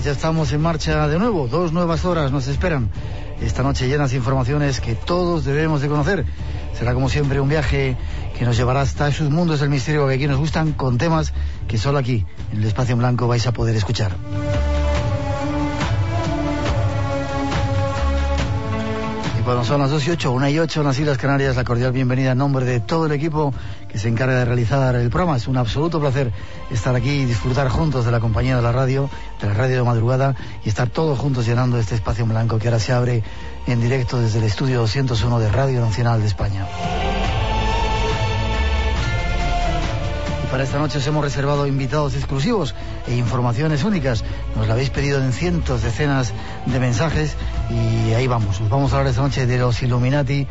Ya estamos en marcha de nuevo. Dos nuevas horas nos esperan. Esta noche llenas de informaciones que todos debemos de conocer. Será como siempre un viaje que nos llevará hasta esos mundos del misterio que aquí nos gustan con temas que solo aquí, en el espacio en blanco, vais a poder escuchar. Cuando son las 2 y 8, 1 y 8 en las Islas Canarias, la cordial bienvenida en nombre de todo el equipo que se encarga de realizar el programa. Es un absoluto placer estar aquí y disfrutar juntos de la compañía de la radio, la radio de madrugada y estar todos juntos llenando este espacio en blanco que ahora se abre en directo desde el estudio 201 de Radio Nacional de España. Para esta noche os hemos reservado invitados exclusivos e informaciones únicas. Nos lo habéis pedido en cientos, decenas de mensajes y ahí vamos. Os vamos a hablar esta noche de los Illuminati,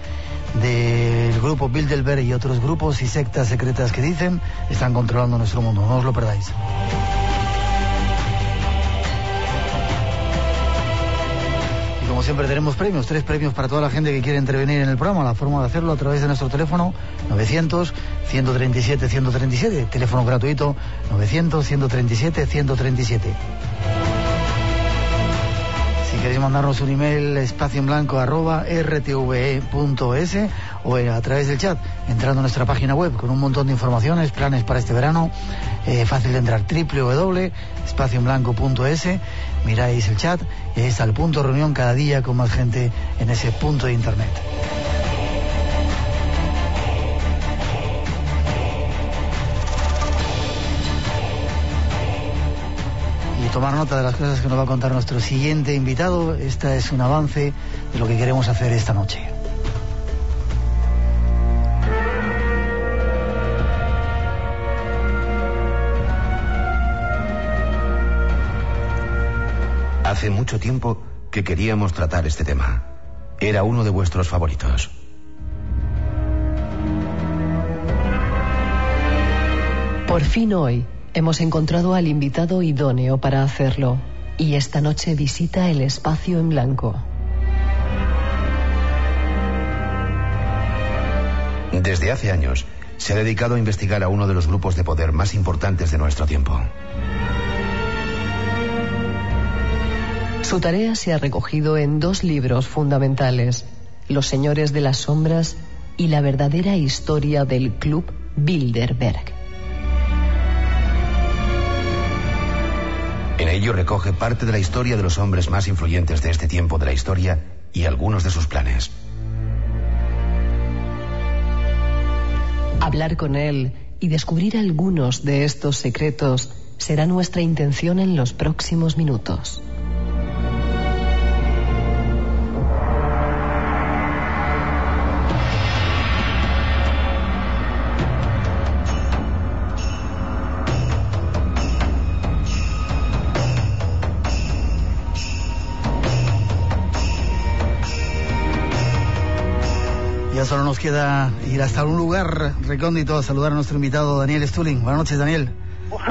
del grupo Bilderberg y otros grupos y sectas secretas que dicen están controlando nuestro mundo. No os lo perdáis. Siempre tenemos premios, tres premios para toda la gente que quiere intervenir en el programa. La forma de hacerlo a través de nuestro teléfono 900 137 137, teléfono gratuito 900 137 137. Si queréis mandarnos un email espacio en blanco arroba rtve.es o a través del chat, entrando a nuestra página web con un montón de informaciones, planes para este verano, eh, fácil de entrar www.espacioenblanco.es, miráis el chat y ahí está el punto de reunión cada día con más gente en ese punto de internet. y tomar nota de las cosas que nos va a contar nuestro siguiente invitado. Esta es un avance de lo que queremos hacer esta noche. Hace mucho tiempo que queríamos tratar este tema. Era uno de vuestros favoritos. Por fin hoy hemos encontrado al invitado idóneo para hacerlo. Y esta noche visita el espacio en blanco. Desde hace años se ha dedicado a investigar a uno de los grupos de poder más importantes de nuestro tiempo. Su tarea se ha recogido en dos libros fundamentales, Los Señores de las Sombras y la verdadera historia del Club Bilderberg. En ello recoge parte de la historia de los hombres más influyentes de este tiempo de la historia y algunos de sus planes. Hablar con él y descubrir algunos de estos secretos será nuestra intención en los próximos minutos. Solo nos queda ir hasta un lugar recóndito a saludar a nuestro invitado Daniel Stulling. Buenas noches, Daniel.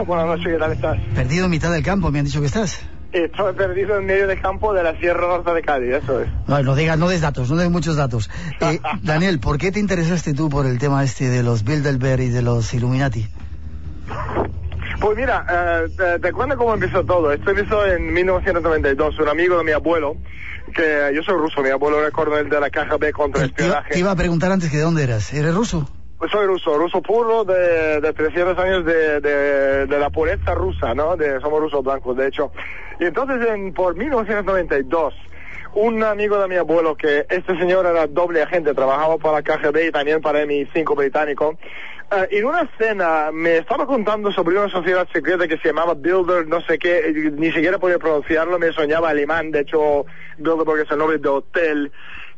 Buenas noches, ¿qué tal estás? Perdido en mitad del campo, me han dicho que estás. Estoy perdido en medio del campo de la Sierra Norte de Cádiz, eso es. No, no digas, no des datos, no des muchos datos. Eh, Daniel, ¿por qué te interesaste tú por el tema este de los Bilderberg y de los Illuminati? Pues mira, eh, te, te cuento cómo empezó todo. Esto empezó en 1992. Un amigo de mi abuelo, que yo soy ruso, mi abuelo era coronel de la KGB contra Te iba, espionaje. te iba a preguntar antes que de dónde eras. ¿Eres ruso? soy ruso, ruso puro de, de 300 años de, de, de, la pureza rusa, ¿no? De, somos rusos blancos, de hecho. Y entonces, en, por 1992, un amigo de mi abuelo, que este señor era doble agente, trabajaba para la KGB y también para mi 5 británico, uh, en una escena me estaba contando sobre una sociedad secreta que se llamaba Bilder, no sé qué, ni siquiera podía pronunciarlo, me soñaba alemán, de hecho, Bilderberg es el nombre de hotel,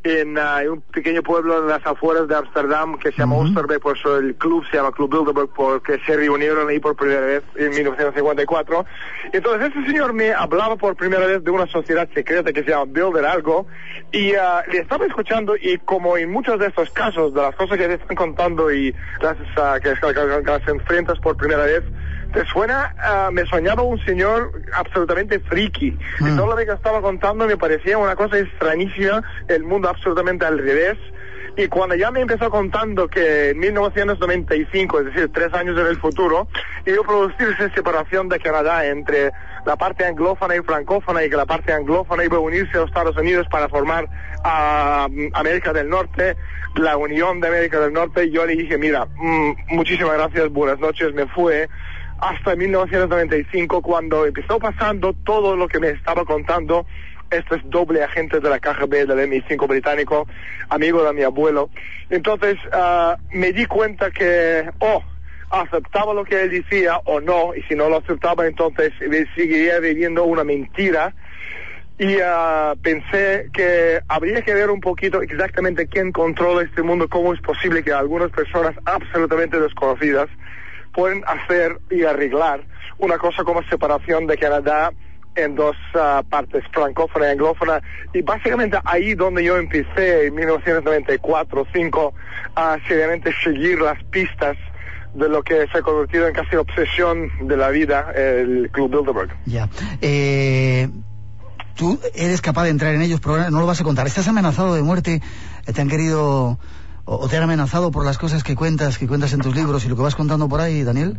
en uh, un pequeño pueblo en las afueras de Ámsterdam que se llama uh -huh. por eso el club se llama Club Bilderberg porque se reunieron ahí por primera vez en 1954. Entonces este señor me hablaba por primera vez de una sociedad secreta que se llama Bilder algo y uh, le estaba escuchando y como en muchos de estos casos de las cosas que te están contando y las que, que, que, las enfrentas por primera vez ¿Te suena? Uh, me soñaba un señor absolutamente friki. Mm. Todo lo que estaba contando me parecía una cosa extrañísima, el mundo absolutamente al revés. Y cuando ya me empezó contando que en 1995, es decir, tres años en el futuro, iba a producirse separación de Canadá entre la parte anglófona y francófona y que la parte anglófona iba a unirse a los Estados Unidos para formar a uh, América del Norte, la Unión de América del Norte, yo le dije, mira, mmm, muchísimas gracias, buenas noches, me fue hasta 1995 cuando empezó pasando todo lo que me estaba contando este es doble agente de la KGB del MI5 británico, amigo de mi abuelo. Entonces uh, me di cuenta que, oh, aceptaba lo que él decía o no, y si no lo aceptaba entonces seguiría viviendo una mentira. Y uh, pensé que habría que ver un poquito exactamente quién controla este mundo, cómo es posible que algunas personas absolutamente desconocidas pueden hacer y arreglar una cosa como separación de Canadá en dos uh, partes, francófona y anglófona, y básicamente ahí donde yo empecé en 1994 5 a seriamente seguir las pistas de lo que se ha convertido en casi obsesión de la vida, el Club Bilderberg. Ya. Eh, tú eres capaz de entrar en ellos, pero no lo vas a contar. ¿Estás amenazado de muerte? ¿Te han querido o te han amenazado por las cosas que cuentas, que cuentas en tus libros y lo que vas contando por ahí, Daniel?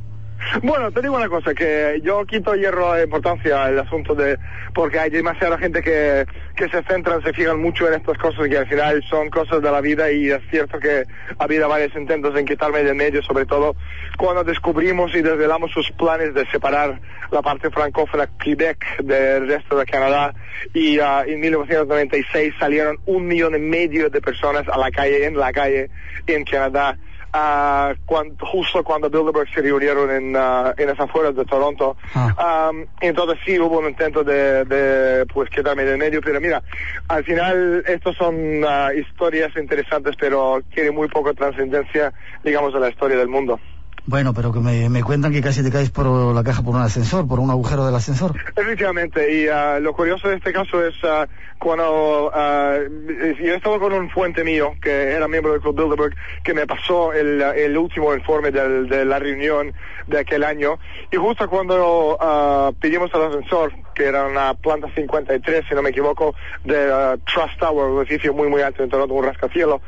Bueno, te digo una cosa, que yo quito hierro de importancia el asunto de, porque hay demasiada gente que, que se centran, se fijan mucho en estas cosas que al final son cosas de la vida y es cierto que ha habido varios intentos en quitarme de medio, sobre todo cuando descubrimos y desvelamos sus planes de separar la parte francófona Quebec del resto de Canadá y uh, en 1996 salieron un millón y medio de personas a la calle, en la calle en Canadá Uh, cuando, justo cuando Bilderberg se reunieron en, uh, en las afueras de Toronto. Ah. Um, entonces sí hubo un intento de, de, pues quedarme de medio, pero mira, al final estos son uh, historias interesantes, pero tienen muy poca trascendencia, digamos, de la historia del mundo. Bueno, pero que me, me, cuentan que casi te caes por la caja por un ascensor, por un agujero del ascensor. Efectivamente, y uh, lo curioso de este caso es uh, cuando uh, yo estaba con un fuente mío, que era miembro del Club Bilderberg, que me pasó el, el último informe del, de la reunión de aquel año, y justo cuando pedimos el ascensor, que era una planta 53, si no me equivoco, de Trust Tower, un edificio muy muy alto en Toronto, un rascacielos,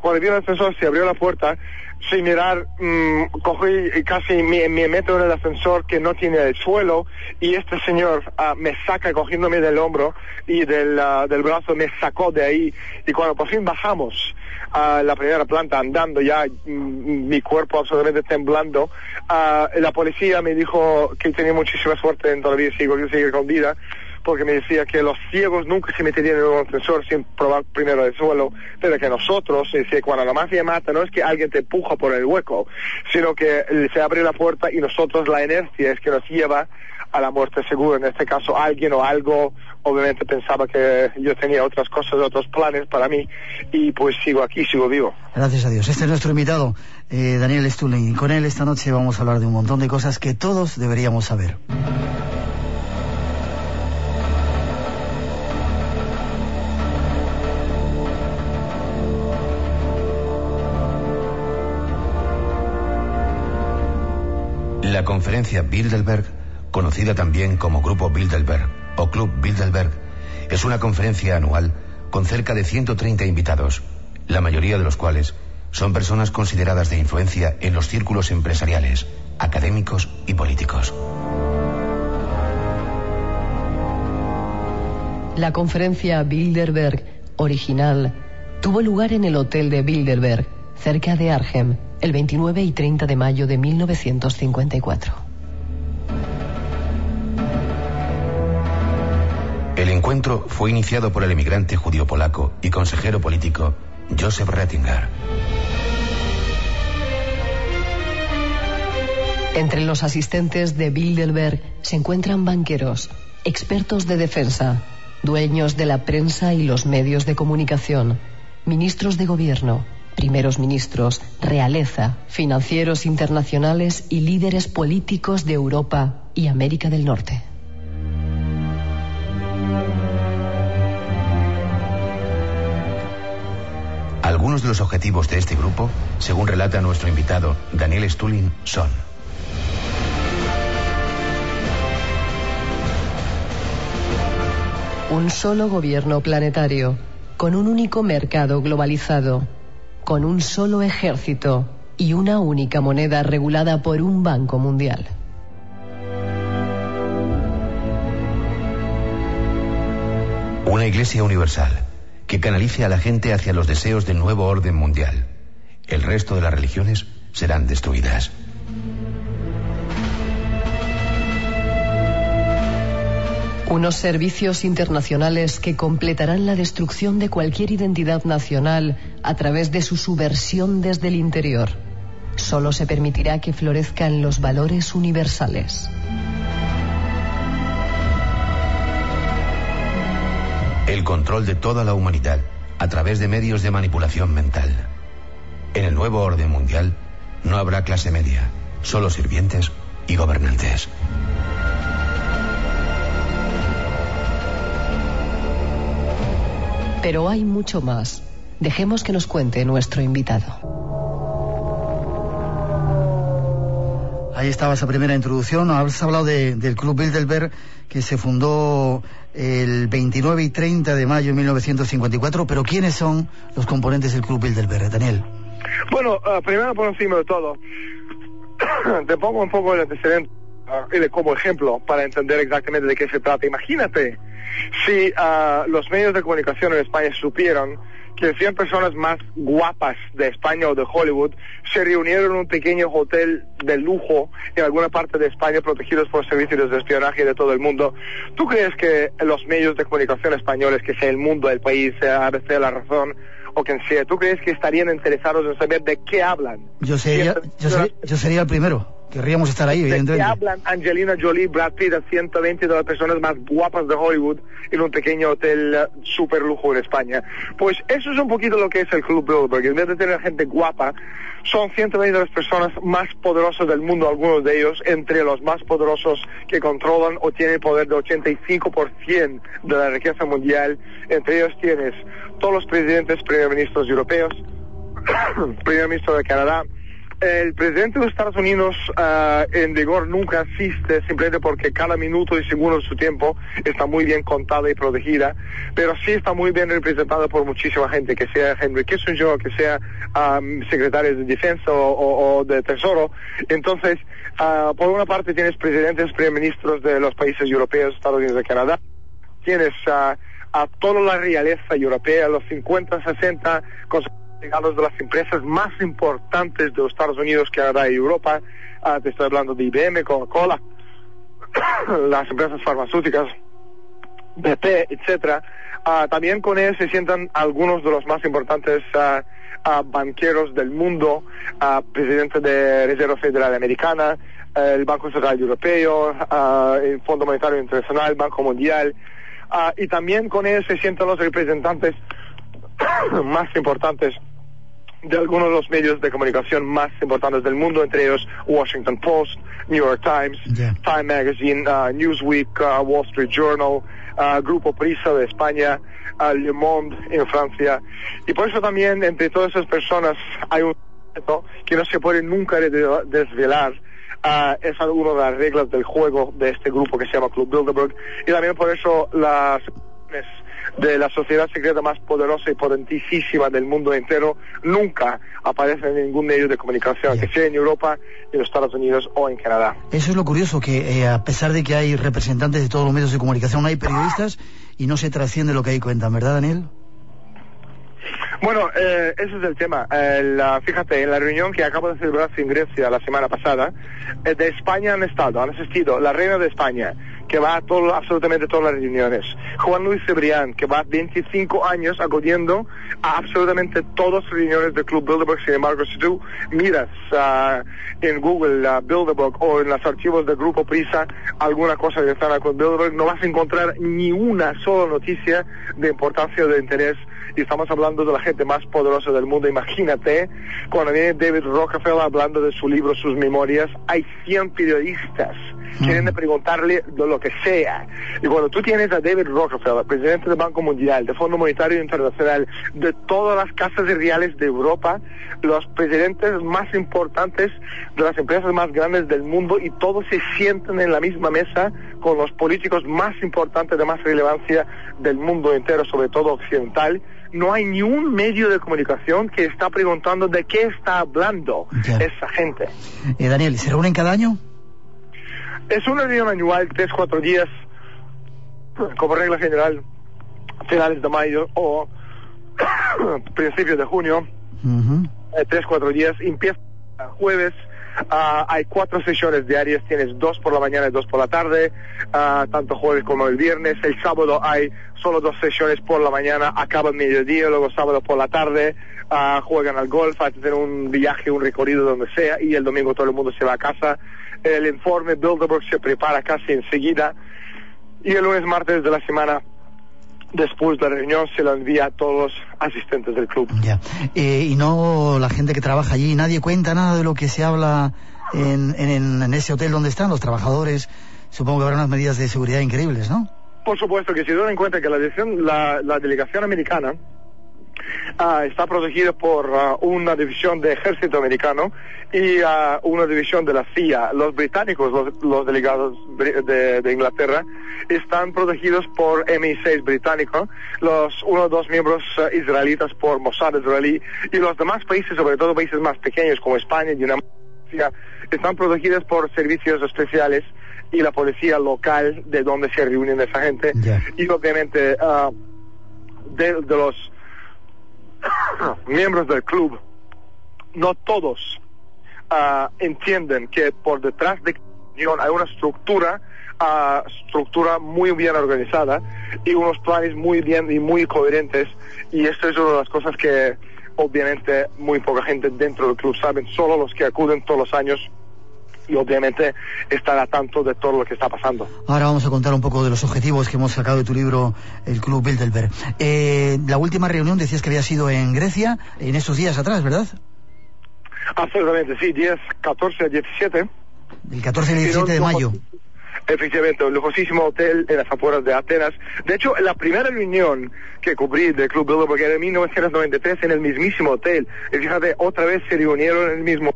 cuando vino el ascensor se abrió la puerta, sin mirar, mmm, cogí casi me, me, meto en el ascensor que no tiene el suelo y este señor uh, me saca cogiéndome del hombro y del, uh, del brazo, me sacó de ahí. Y cuando por fin bajamos a la primera planta andando ya mm, mi cuerpo absolutamente temblando, uh, la policía me dijo que tenía muchísima suerte en todavía sigo, sigo con vida porque me decía que los ciegos nunca se meterían en un ascensor sin probar primero el suelo, pero que nosotros, cuando la mafia mata, no es que alguien te empuja por el hueco, sino que se abre la puerta y nosotros la inercia es que nos lleva a la muerte segura. En este caso, alguien o algo obviamente pensaba que yo tenía otras cosas, otros planes para mí y pues sigo aquí, sigo vivo. Gracias a Dios. Este es nuestro invitado, eh, Daniel Stulin. Con él esta noche vamos a hablar de un montón de cosas que todos deberíamos saber. La conferencia Bilderberg, conocida también como Grupo Bilderberg o Club Bilderberg, es una conferencia anual con cerca de 130 invitados, la mayoría de los cuales son personas consideradas de influencia en los círculos empresariales, académicos y políticos. La conferencia Bilderberg original tuvo lugar en el Hotel de Bilderberg, cerca de Arnhem, el 29 y 30 de mayo de 1954. El encuentro fue iniciado por el emigrante judío polaco y consejero político Joseph Rettinger. Entre los asistentes de Bilderberg se encuentran banqueros, expertos de defensa, dueños de la prensa y los medios de comunicación, ministros de gobierno, primeros ministros, realeza, financieros internacionales y líderes políticos de Europa y América del Norte. Algunos de los objetivos de este grupo, según relata nuestro invitado Daniel Stulin, son Un solo gobierno planetario, con un único mercado globalizado, con un solo ejército y una única moneda regulada por un banco mundial. Una iglesia universal que canalice a la gente hacia los deseos del nuevo orden mundial. El resto de las religiones serán destruidas. Unos servicios internacionales que completarán la destrucción de cualquier identidad nacional a través de su subversión desde el interior. Solo se permitirá que florezcan los valores universales. El control de toda la humanidad a través de medios de manipulación mental. En el nuevo orden mundial no habrá clase media, solo sirvientes y gobernantes. Pero hay mucho más. Dejemos que nos cuente nuestro invitado. Ahí estaba esa primera introducción. Has hablado del Club Bilderberg que se fundó el 29 y 30 de mayo de 1954. Pero ¿quiénes son los componentes del Club Bilderberg, Daniel? Bueno, uh, primero por encima de todo, te pongo un poco el antecedente uh, como ejemplo para entender exactamente de qué se trata. Imagínate si uh, los medios de comunicación en España supieron que 100 personas más guapas de España o de Hollywood se reunieron en un pequeño hotel de lujo en alguna parte de España protegidos por servicios de espionaje de todo el mundo. ¿Tú crees que los medios de comunicación españoles, que sea el mundo, el país, sea ABC, La Razón o quien sea, ¿tú crees que estarían interesados en saber de qué hablan? Yo sería, yo sería, yo sería el primero. Querríamos estar ahí, evidentemente. ¿De qué hablan Angelina Jolie, Brad Pitt, 120 de las personas más guapas de Hollywood en un pequeño hotel uh, super lujo en España? Pues eso es un poquito lo que es el Club Bilderberg. En vez de tener gente guapa, son 120 de las personas más poderosas del mundo, algunos de ellos entre los más poderosos que controlan o tienen poder de 85% de la riqueza mundial. Entre ellos tienes todos los presidentes, primer ministros europeos, primer ministro de Canadá, el presidente de Estados Unidos uh, en vigor nunca existe simplemente porque cada minuto y segundo de su tiempo está muy bien contada y protegida, pero sí está muy bien representada por muchísima gente, que sea Henry Kissinger, que sea um, secretario de Defensa o, o, o de Tesoro. Entonces, uh, por una parte tienes presidentes, primer ministros de los países europeos, Estados Unidos y Canadá, tienes uh, a toda la realeza europea, los 50, 60 llegados de las empresas más importantes de los Estados Unidos, Canadá y Europa. Uh, te estoy hablando de IBM, Coca-Cola, las empresas farmacéuticas, BP, etcétera. Uh, también con él se sientan algunos de los más importantes uh, banqueros del mundo, presidente de Reserva Federal Americana, el Banco Central Europeo, el Fondo Monetario Internacional, Banco Mundial, y también con él se sientan los representantes más importantes de algunos de los medios de comunicación más importantes del mundo, entre ellos Washington Post, New York Times, Yeah. Time Magazine, uh, Newsweek, uh, Wall Street Journal, uh, Grupo Prisa de España, uh, Le Monde en Francia. Y por eso también entre todas esas personas hay un secreto que no se puede nunca de- desvelar. Uh, es alguna de las reglas del juego de este grupo que se llama Club Bilderberg. Y también por eso las de la sociedad secreta más poderosa y potentísima del mundo entero nunca aparecen en ningún medio de comunicación, que sea en Europa, en los Estados Unidos o en Canadá. Eso es lo curioso, que eh, a pesar de que hay representantes de todos los medios de comunicación, hay periodistas y no se trasciende lo que ahí cuentan, ¿verdad, Daniel? Bueno, eh, ese es el tema. Eh, la- fíjate, en la reunión que acaba de celebrarse en Grecia la semana pasada, eh, de España han estado, han asistido la reina de España, que va a todo, absolutamente todas las reuniones, Juan Luis Cebrián, que va 25 años acudiendo a absolutamente todas las reuniones del Club Bilderberg. Sin embargo, si tú miras ah, en Google ah, Bilderberg o en los archivos del Grupo Prisa alguna cosa relacionada con Bilderberg, no vas a encontrar ni una sola noticia de importancia o de interés y estamos hablando de la gente más poderosa del mundo. Imagínate, cuando viene David Rockefeller hablando de su libro, sus memorias, hay 100 periodistas quieren de preguntarle de lo que sea. Y cuando tú tienes a David Rockefeller, presidente del Banco Mundial, del Fondo Monetario Internacional, de todas las casas reales de Europa, los presidentes más importantes de las empresas más grandes del mundo y todos se sienten en la misma mesa con los políticos más importantes de más relevancia del mundo entero, sobre todo occidental, no hay ni un medio de comunicación que está preguntando de qué está hablando Ya. esa gente. Eh, Daniel, ¿se reúnen cada año? Es una reunión anual, tres, cuatro días, como regla general, finales de mayo o principios de junio, Ujú. eh, tres, cuatro días, empieza jueves, ah, hay cuatro sesiones diarias, tienes dos por la mañana y dos por la tarde, ah, tanto jueves como el viernes, el sábado hay solo dos sesiones por la mañana, acaba el mediodía, luego sábado por la tarde, ah, juegan al golf, hacen un viaje, un recorrido donde sea y el domingo todo el mundo se va a casa. El informe Bilderberg se prepara casi enseguida y el lunes, martes de la semana después de la reunión se lo envía a todos los asistentes del club. Ya. Eh, y no la gente que trabaja allí, nadie cuenta nada de lo que se habla en, en- en ese hotel donde están los trabajadores. Supongo que habrá unas medidas de seguridad increíbles, ¿no? Por supuesto que si dan en cuenta que la, la, la delegación americana ah, está protegida por ah, una división de ejército americano y ah, una división de la CIA. Los británicos, los, los delegados de, de Inglaterra, están protegidos por MI6 británico, los uno o dos miembros israelitas por Mossad israelí y los demás países, sobre todo países más pequeños como España, Dinamarca, están protegidos por servicios especiales y la policía local de donde se reúnen esa gente y obviamente de, de los miembros del club no todos ah, entienden que por detrás de Guión hay una estructura ah, estructura muy bien organizada y unos planes muy bien y muy coherentes y esto es una de las cosas que obviamente muy poca gente dentro del club saben solo los que acuden todos los años y obviamente estar a tanto de todo lo que está pasando. Ahora vamos a contar un poco de los objetivos que hemos sacado de tu libro, el Club Bilderberg. Eh, la última reunión decías que había sido en Grecia, en estos días atrás, ¿verdad? Absolutamente, sí, 10, 14, 17. El 14 y el 17 de mayo. Efectivamente, un lujosísimo hotel en las afueras de Atenas. De hecho, la primera reunión que cubrí del Club Bilderberg era en 1993 en el mismísimo hotel. Y fíjate, otra vez se reunieron en el mismo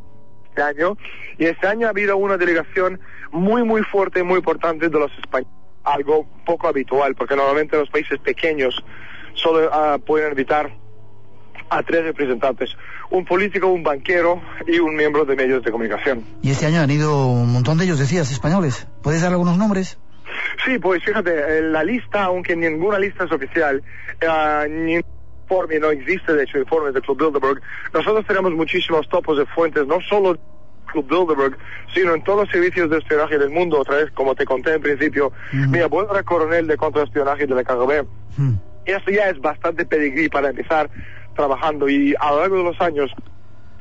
este año. Y este año ha habido una delegación muy, muy fuerte, muy importante de los españoles. Algo poco habitual, porque normalmente los países pequeños solo ah, pueden invitar a tres representantes, un político, un banquero y un miembro de medios de comunicación. Y este año han ido un montón de ellos, decías, españoles. ¿Puedes dar algunos nombres? Sí, pues fíjate, eh, la lista, aunque ninguna lista es oficial, eh, informe, no existe de hecho informe del Club Bilderberg, nosotros tenemos muchísimos topos de fuentes, no solo Club Bilderberg, sino en todos los servicios de espionaje del mundo, otra vez, como te conté en principio, Ujú. mi abuelo era coronel de contraespionaje de la KGB, y esto ya es bastante pedigrí para empezar trabajando y a lo largo de los años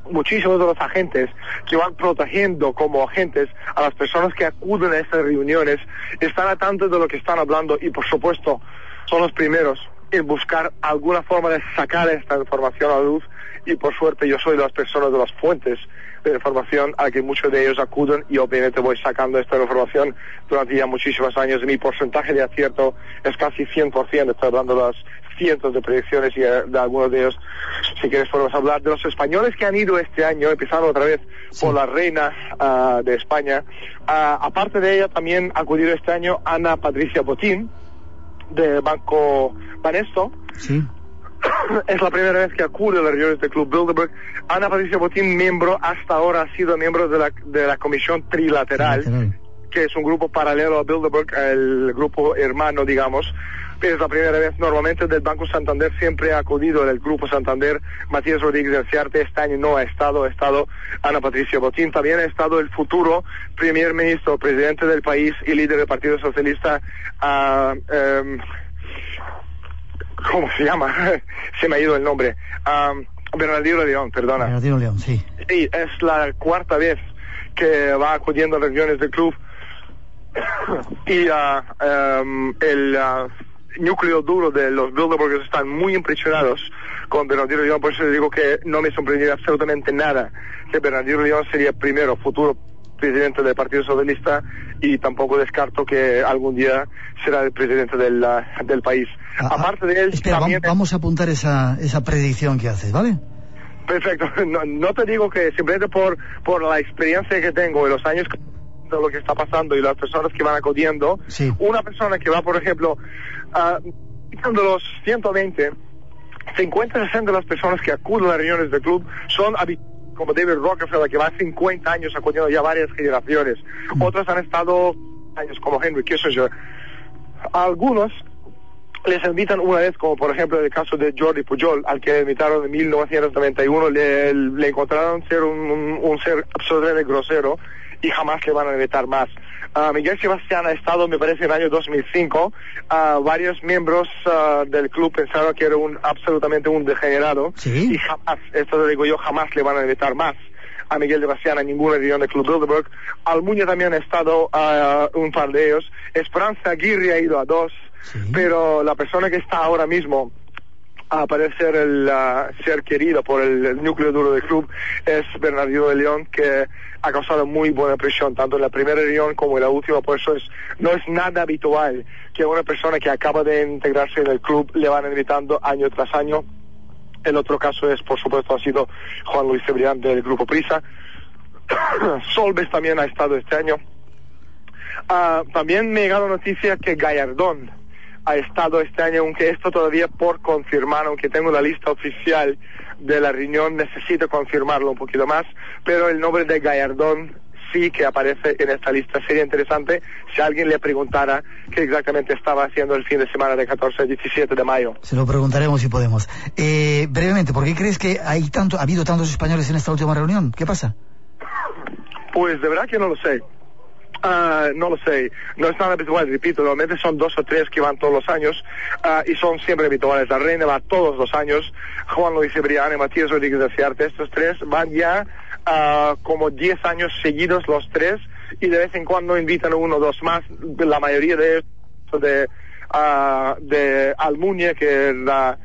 muchísimos de los agentes que van protegiendo como agentes a las personas que acuden a estas reuniones están a tanto de lo que están hablando y por supuesto son los primeros en buscar alguna forma de sacar esta información a la luz y por suerte yo soy de las personas de las fuentes de información a que muchos de ellos acuden y obviamente voy sacando esta información durante ya muchísimos años y mi porcentaje de acierto es casi 100%, estoy hablando de las cientos de predicciones y de algunos de ellos, si quieres podemos hablar de los españoles que han ido este año, empezando otra vez Sí. por la reina ah, de España. Ah, aparte de ella también ha acudido este año Ana Patricia Botín, de Banco Banesto, Sí. es la primera vez que acude a las reuniones del Club Bilderberg. Ana Patricia Botín, miembro, hasta ahora ha sido miembro de la, de la Comisión Trilateral, Lateral. que es un grupo paralelo a Bilderberg, el grupo hermano, digamos, es la primera vez. Normalmente del Banco Santander siempre ha acudido el Grupo Santander. Matías Rodríguez de Ciarte este año no ha estado, ha estado Ana Patricia Botín. También ha estado el futuro primer ministro, presidente del país y líder del Partido Socialista, uh, um, ¿cómo se llama? se me ha ido el nombre. Um, Bernardino León, perdona. Bernardino León, sí. Sí, es la cuarta vez que va acudiendo a reuniones del club y uh, um, el uh, núcleo duro de los Bilderbergers están muy impresionados con Bernardino León, por eso digo que no me sorprendería absolutamente nada que Bernardino León sería primero futuro presidente del Partido Socialista y tampoco descarto que algún día será el presidente del, uh, del país. Ah, ah, Aparte de él, espera, también... vamos a apuntar esa, esa predicción que haces, ¿vale? Perfecto. No, no, te digo que simplemente por, por la experiencia que tengo y los años que lo que está pasando y las personas que van acudiendo, sí. una persona que va, por ejemplo, uh, los 120, 50, 60 de las personas que acuden a las reuniones del club son como David Rockefeller, que va 50 años acudiendo ya varias generaciones. Mm. Otros han estado años como Henry Kissinger. Algunos les invitan una vez, como por ejemplo en el caso de Jordi Pujol, al que invitaron en 1991, le, le encontraron ser un, un, un, ser absolutamente grosero y jamás le van a invitar más. Uh, Miguel Sebastián ha estado, me parece, en el año 2005. Uh, varios miembros uh, del club pensaron que era un absolutamente un degenerado ¿Sí? y jamás, esto lo digo yo, jamás le van a invitar más a Miguel Sebastián a ninguna reunión del Club Bilderberg. Almuña también ha estado un par de ellos. Esperanza Aguirre ha ido a dos. Sí. Pero la persona que está ahora mismo a parecer el uh, ser querido por el, núcleo duro del club es Bernardino de León que ha causado muy buena presión tanto en la primera reunión como en la última por eso es no es nada habitual que una persona que acaba de integrarse en el club le van invitando año tras año. El otro caso es por supuesto ha sido Juan Luis Cebrián del grupo Prisa. Solves también ha estado este año. Uh, también me llegado noticia que Gallardón ha estado este año, aunque esto todavía por confirmar, aunque tengo la lista oficial de la reunión, necesito confirmarlo un poquito más, pero el nombre de Gallardón sí que aparece en esta lista. Sería interesante si alguien le preguntara qué exactamente estaba haciendo el fin de semana de 14 a 17 de mayo. Se lo preguntaremos si podemos. Eh, brevemente, ¿por qué crees que hay tanto, ha habido tantos españoles en esta última reunión? ¿Qué pasa? Pues de verdad que no lo sé. Uh, no lo sé, no es nada habitual, repito, normalmente son dos o tres que van todos los años uh, y son siempre habituales. La reina va todos los años, Juan Luis Brián y Matías Rodríguez de Ciarte, estos tres van ya uh, como diez años seguidos los tres y de vez en cuando invitan uno o dos más, la mayoría de de, de Almunia, que era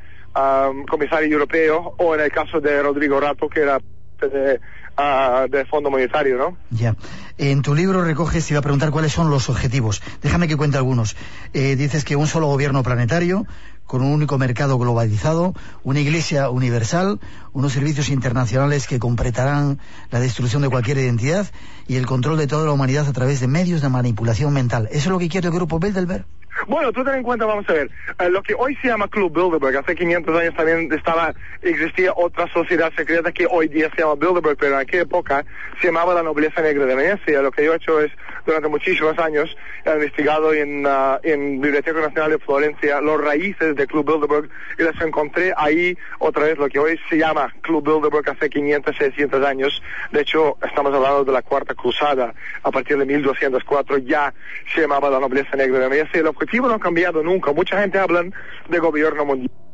comisario europeo, o en el caso de Rodrigo Rato, que era de, uh, de Fondo Monetario, ¿no? Ya. En tu libro recoges, te iba a preguntar cuáles son los objetivos. Déjame que cuente algunos. Eh, dices que un solo gobierno planetario, con un único mercado globalizado, una iglesia universal, unos servicios internacionales que completarán la destrucción de cualquier identidad y el control de toda la humanidad a través de medios de manipulación mental. ¿Eso es lo que quiere el grupo Bilderberg? Bueno, tú ten en cuenta, vamos a ver, uh, lo que hoy se llama Club Bilderberg, hace 500 años también estaba, existía otra sociedad secreta que hoy día se llama Bilderberg, pero en aquella época se llamaba la nobleza negra de Venecia. Lo que yo he hecho es, durante muchísimos años, he investigado en, uh, en Biblioteca Nacional de Florencia los raíces de Club Bilderberg y las encontré ahí otra vez, lo que hoy se llama Club Bilderberg hace 500, 600 años. De hecho, estamos hablando de la Cuarta Cruzada. A partir de 1204 ya se llamaba la nobleza negra de Venecia. El objetivo no ha cambiado nunca. Mucha gente habla de gobierno mundial.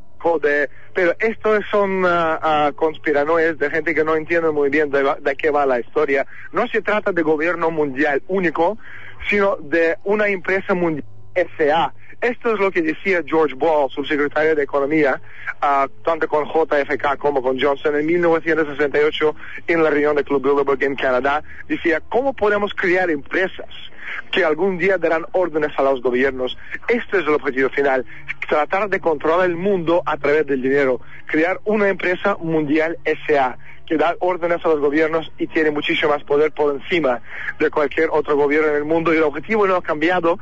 Pero estos son uh, uh, de gente que no entiende muy bien de, de, qué va la historia. No se trata de gobierno mundial único, sino de una empresa mundial SA. Esto es lo que decía George Ball, subsecretario de Economía, uh, tanto con JFK como con Johnson en 1968 en la reunión del Club Bilderberg en Canadá. Decía, ¿cómo podemos crear empresas? Que algún día darán órdenes a los gobiernos. Este es el objetivo final, tratar de controlar el mundo a través del dinero, crear una empresa mundial SA que da órdenes a los gobiernos y tiene muchísimo más poder por encima de cualquier otro gobierno en el mundo y el objetivo no ha cambiado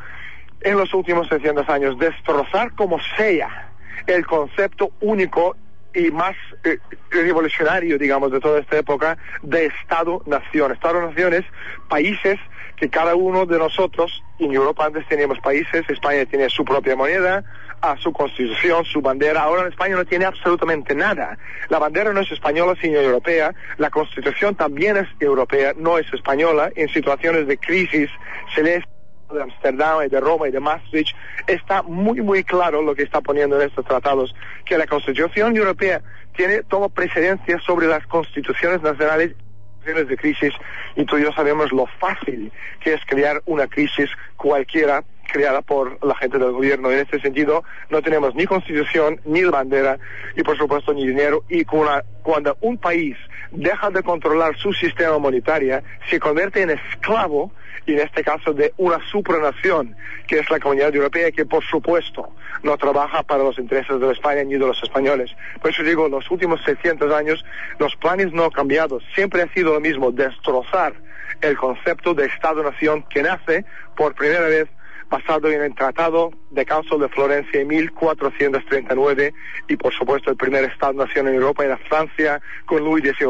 en los últimos 600 años, destrozar como sea el concepto único y más eh, revolucionario, digamos, de toda esta época de Estado-Nación. Estado-Nación es países que cada uno de nosotros, en Europa antes teníamos países, España tiene su propia moneda, a su constitución, su bandera. Ahora en España no tiene absolutamente nada. La bandera no es española, sino europea. La constitución también es europea, no es española. En situaciones de crisis celeste de Amsterdam y de Roma y de Maastricht, está muy, muy claro lo que está poniendo en estos tratados, que la Constitución Europea tiene, toma precedencia sobre las constituciones nacionales de crisis y tú y yo sabemos lo fácil que es crear una crisis cualquiera creada por la gente del gobierno. En este sentido, no tenemos ni constitución, ni bandera, y por supuesto ni dinero. Y cuando un país deja de controlar su sistema monetario, se convierte en esclavo, y en este caso de una supranación, que es la Comunidad Europea, que por supuesto no trabaja para los intereses de España ni de los españoles. Por eso digo, los últimos 600 años, los planes no han cambiado. Siempre ha sido lo mismo, destrozar el concepto de Estado-Nación que nace por primera vez basado en el Tratado de Council de Florencia en 1439 y por supuesto el primer Estado-Nación en Europa era Francia con Luis XI,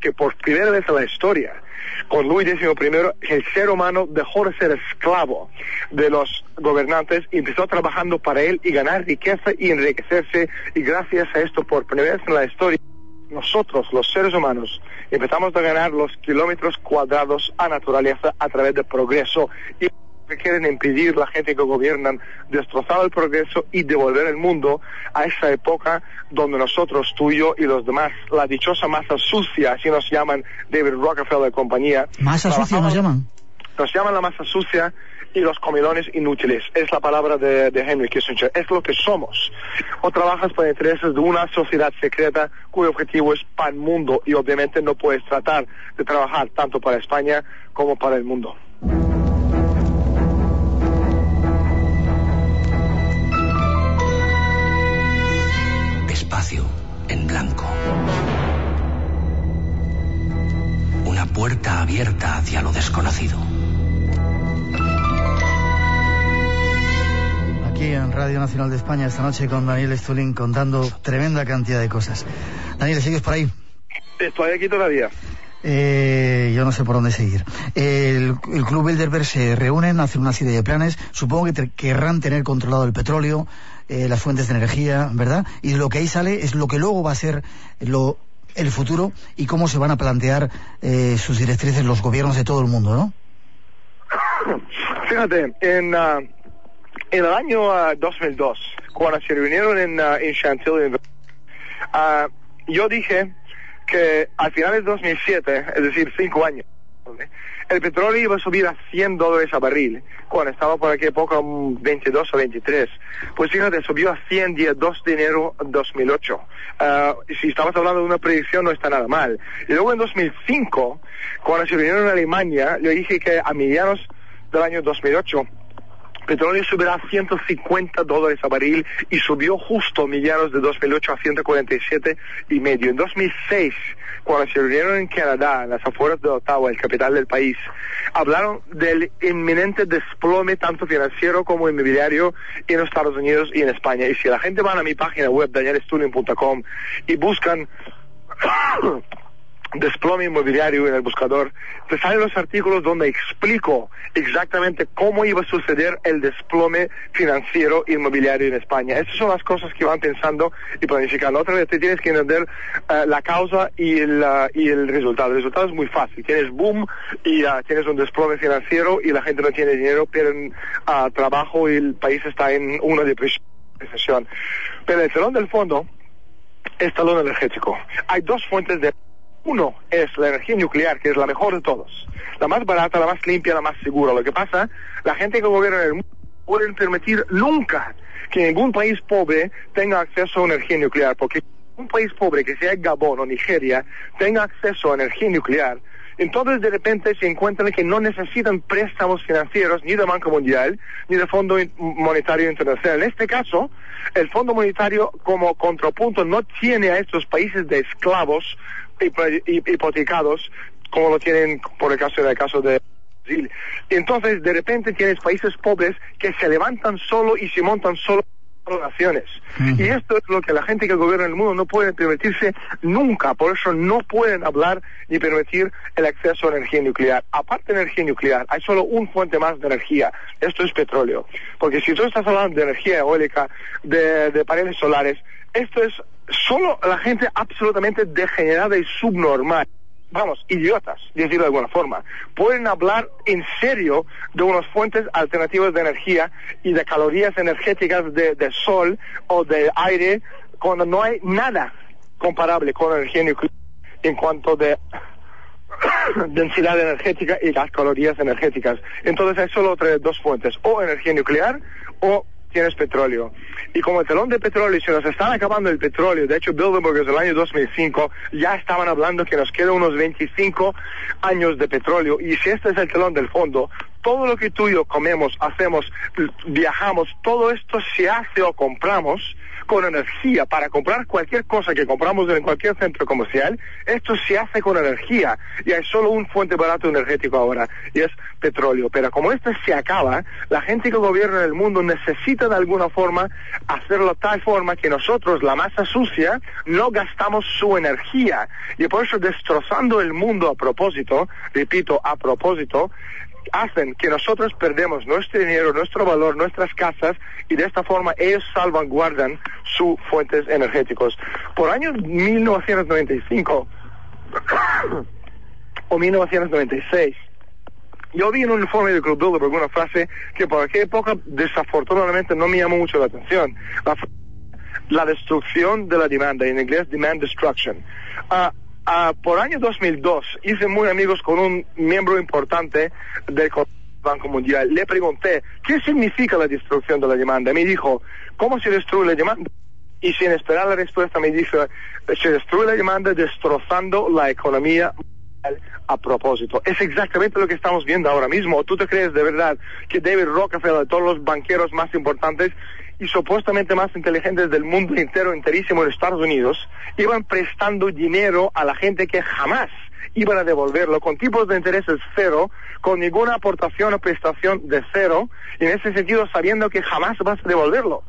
que por primera vez en la historia, con Luis XI, el ser humano dejó de ser esclavo de los gobernantes empezó trabajando para él y ganar riqueza y enriquecerse y gracias a esto por primera vez en la historia nosotros, los seres humanos, empezamos a ganar los kilómetros cuadrados a naturaleza a través del progreso y que quieren impedir la gente que gobiernan destrozar el progreso y devolver el mundo a esa época donde nosotros, tú y yo y los demás, la dichosa masa sucia, así nos llaman David Rockefeller y compañía. ¿Masa sucia nos llaman? Nos llaman la masa sucia y los comilones inútiles. Es la palabra de, de, Henry Kissinger. Es lo que somos. O trabajas por intereses de una sociedad secreta cuyo objetivo es para el mundo y obviamente no puedes tratar de trabajar tanto para España como para el mundo. Espacio en blanco. Una puerta abierta hacia lo desconocido. Aquí en Radio Nacional de España esta noche con Daniel Stulin contando tremenda cantidad de cosas. Daniel, ¿sigues por ahí? Estoy aquí todavía. Eh, yo no sé por dónde seguir. El, Club Bilderberg se reúnen, hacen una serie de planes. Supongo que querrán tener controlado el petróleo, eh, las fuentes de energía, ¿verdad? Y lo que ahí sale es lo que luego va a ser lo, el futuro y cómo se van a plantear eh, sus directrices los gobiernos de todo el mundo, ¿no? Fíjate, en, uh, en el año 2002, uh, cuando se reunieron en, uh, en Chantilly, yo dije que al final de 2007, es decir, cinco años, el petróleo iba a subir a 100 dólares a barril, cuando estaba por aquella época 22 o 23. Pues fíjate, subió a 100 día 2 de enero 2008. Uh, si estamos hablando de una predicción, no está nada mal. Y luego en 2005, cuando se vinieron a Alemania, le dije que a medianos del año 2008 petróleo subirá a 150 dólares a barril y subió justo a medianos de 2008 a 147 y medio. En 2006, cuando se reunieron en Canadá, en las afueras de Ottawa, el capital del país, hablaron del inminente desplome tanto financiero como inmobiliario en los Estados Unidos y en España. Y si la gente va a mi página web, danielestudien.com, y buscan desplome inmobiliario en el buscador, te salen los artículos donde explico exactamente cómo iba a suceder el desplome financiero inmobiliario en España. Esas son las cosas que van pensando y planificando. Otra vez te tienes que entender eh, la causa y el, y el resultado. El resultado es muy fácil. Tienes boom y uh, tienes un desplome financiero y la gente no tiene dinero, pierden uh, trabajo y el país está en una depresión. Pero el telón del fondo está lo energético. Hay dos fuentes de uno es la energía nuclear, que es la mejor de todos. La más barata, la más limpia, la más segura. Lo que pasa, la gente que gobierna el mundo puede permitir nunca que ningún país pobre tenga acceso a energía nuclear, porque un país pobre, que sea Gabón o Nigeria, tenga acceso a energía nuclear, entonces de repente se encuentran que no necesitan préstamos financieros ni de Banco Mundial ni de Fondo Monetario Internacional. En este caso, el Fondo Monetario como contrapunto no tiene a estos países de esclavos hipotecados como lo tienen por el caso del caso de Brasil. Entonces, de repente tienes países pobres que se levantan solo y se montan solo naciones. Y esto es lo que la gente que gobierna el mundo no puede permitirse nunca. Por eso no pueden hablar ni permitir el acceso a energía nuclear. Aparte de energía nuclear, hay solo un fuente más de energía. Esto es petróleo. Porque si tú estás hablando de energía eólica, de, de paneles solares, esto es solo la gente absolutamente degenerada y subnormal vamos, idiotas, decirlo de alguna forma, pueden hablar en serio de unas fuentes alternativas de energía y de calorías energéticas de, sol o de aire cuando no hay nada comparable con energía nuclear en cuanto de densidad energética y las calorías energéticas. Entonces hay solo dos fuentes, o energía nuclear o tienes petróleo. Y como el telón de petróleo, si nos están acabando el petróleo, de hecho Bilderberg desde el año 2005 ya estaban hablando que nos quedan unos 25 años de petróleo y si este es el telón del fondo, todo lo que tú y yo comemos, hacemos, viajamos, todo esto se hace o compramos con energía. Para comprar cualquier cosa que compramos en cualquier centro comercial, esto se hace con energía. Y hay solo un fuente barato energético ahora, y es petróleo. Pero como esto se acaba, la gente que gobierna el mundo necesita de alguna forma hacerlo de tal forma que nosotros, la masa sucia, no gastamos su energía. Y por eso destrozando el mundo a propósito, repito, a propósito, hacen que nosotros perdemos nuestro dinero, nuestro valor, nuestras casas y de esta forma ellos salvaguardan sus fuentes energéticos. Por años 1995 o 1996, yo vi en un informe de Club Bilderberg una frase que por aquella época desafortunadamente no me llamó mucho la atención. La, destrucción de la demanda, en inglés demand destruction. Ah, Ah, por año 2002 hice muy amigos con un miembro importante del Banco Mundial. Le pregunté, ¿qué significa la destrucción de la demanda? Me dijo, ¿cómo se destruye la demanda? Y sin esperar la respuesta me dijo, se destruye la demanda destrozando la economía a propósito. Es exactamente lo que estamos viendo ahora mismo. ¿Tú te crees de verdad que David Rockefeller, todos los banqueros más importantes, y supuestamente más inteligentes del mundo entero, enterísimo de Estados Unidos, iban prestando dinero a la gente que jamás iban a devolverlo, con tipos de intereses cero, con ninguna aportación o prestación de cero, y en ese sentido sabiendo que jamás vas a devolverlo.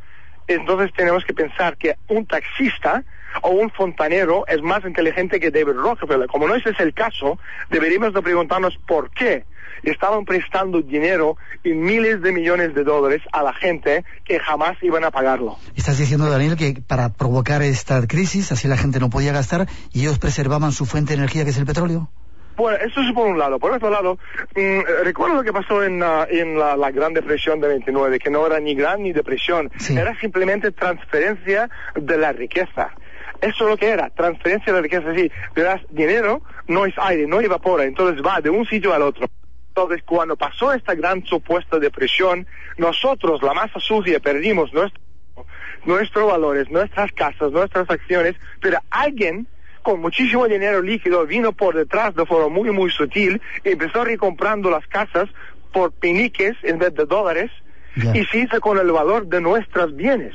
Entonces tenemos que pensar que un taxista o un fontanero es más inteligente que David Rockefeller. Como no ese es el caso, deberíamos de preguntarnos por qué estaban prestando dinero en miles de millones de dólares a la gente que jamás iban a pagarlo. Estás diciendo, Daniel, que para provocar esta crisis, así la gente no podía gastar y ellos preservaban su fuente de energía, que es el petróleo. Bueno, eso es por un lado. Por otro lado, mm, recuerdo lo que pasó en, en la, Gran Depresión de 29, que no era ni gran ni depresión, era simplemente transferencia de la riqueza. Eso es lo que era, transferencia de la riqueza. Sí, das dinero, no es aire, no evapora, entonces va de un sitio al otro. Entonces, cuando pasó esta gran supuesta depresión, nosotros, la masa sucia, perdimos nuestro, nuestros valores, nuestras casas, nuestras acciones, pero alguien con muchísimo dinero líquido vino por detrás de forma muy, muy sutil y empezó recomprando las casas por peniques en vez de dólares y se hizo con el valor de nuestros bienes.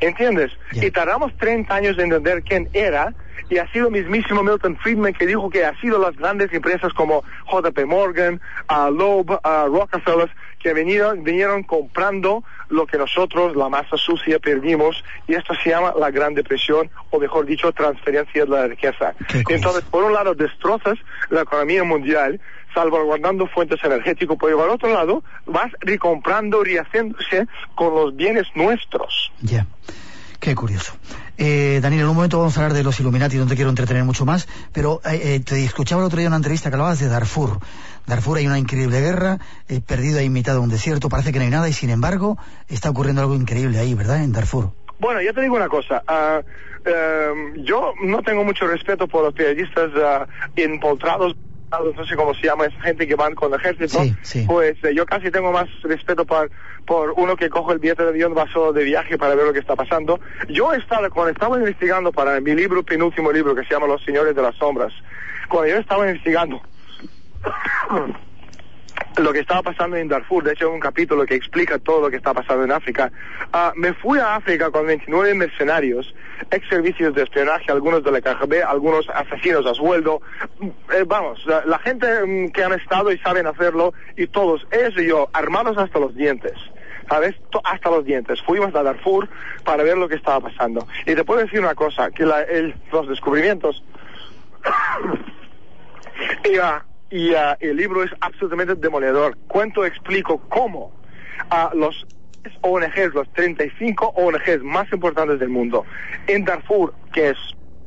¿Entiendes? Y tardamos 30 años en entender quién era y ha sido mismísimo Milton Friedman que dijo que ha sido las grandes empresas como JP Morgan, uh, Loeb, uh, Rockefeller, que vinieron, vinieron comprando lo que nosotros, la masa sucia, perdimos, y esto se llama la Gran Depresión, o mejor dicho, transferencia de la riqueza. Entonces, por un lado, destrozas la economía mundial, salvaguardando fuentes energéticas, pero por otro lado, vas recomprando, rehaciéndose con los bienes nuestros. Ya. Qué curioso. Eh, Daniel, en un momento vamos a hablar de los Illuminati, no te quiero entretener mucho más, pero eh, eh, te escuchaba el otro día una entrevista que hablabas de Darfur. Darfur hay una increíble guerra, eh, perdido e imitado un desierto, parece que no hay nada y sin embargo está ocurriendo algo increíble ahí, ¿verdad? En Darfur. Bueno, yo te digo una cosa. Ah, em, yo no tengo mucho respeto por los periodistas uh, empoltrados no sé cómo se llama esa gente que van con el ejército, pues eh, yo casi tengo más respeto por, por uno que coge el billete de avión, va solo de viaje para ver lo que está pasando. Yo estaba, cuando estaba investigando para mi libro, penúltimo libro, que se llama Los Señores de las Sombras, cuando yo estaba investigando lo que estaba pasando en Darfur, de hecho hay un capítulo que explica todo lo que está pasando en África. Ah, me fui a África con 29 mercenarios, ex servicios de espionaje, algunos de la KGB, algunos asesinos a sueldo. Eh, vamos, la, gente mm, que han estado y saben hacerlo, y todos, ellos y yo, armados hasta los dientes ¿sabes? Hasta los dientes. Fuimos a Darfur para ver lo que estaba pasando. Y te puedo decir una cosa, que los descubrimientos y, y el libro es absolutamente demoledor. Cuento, explico cómo a los ONGs, los 35 ONGs más importantes del mundo, en Darfur, que es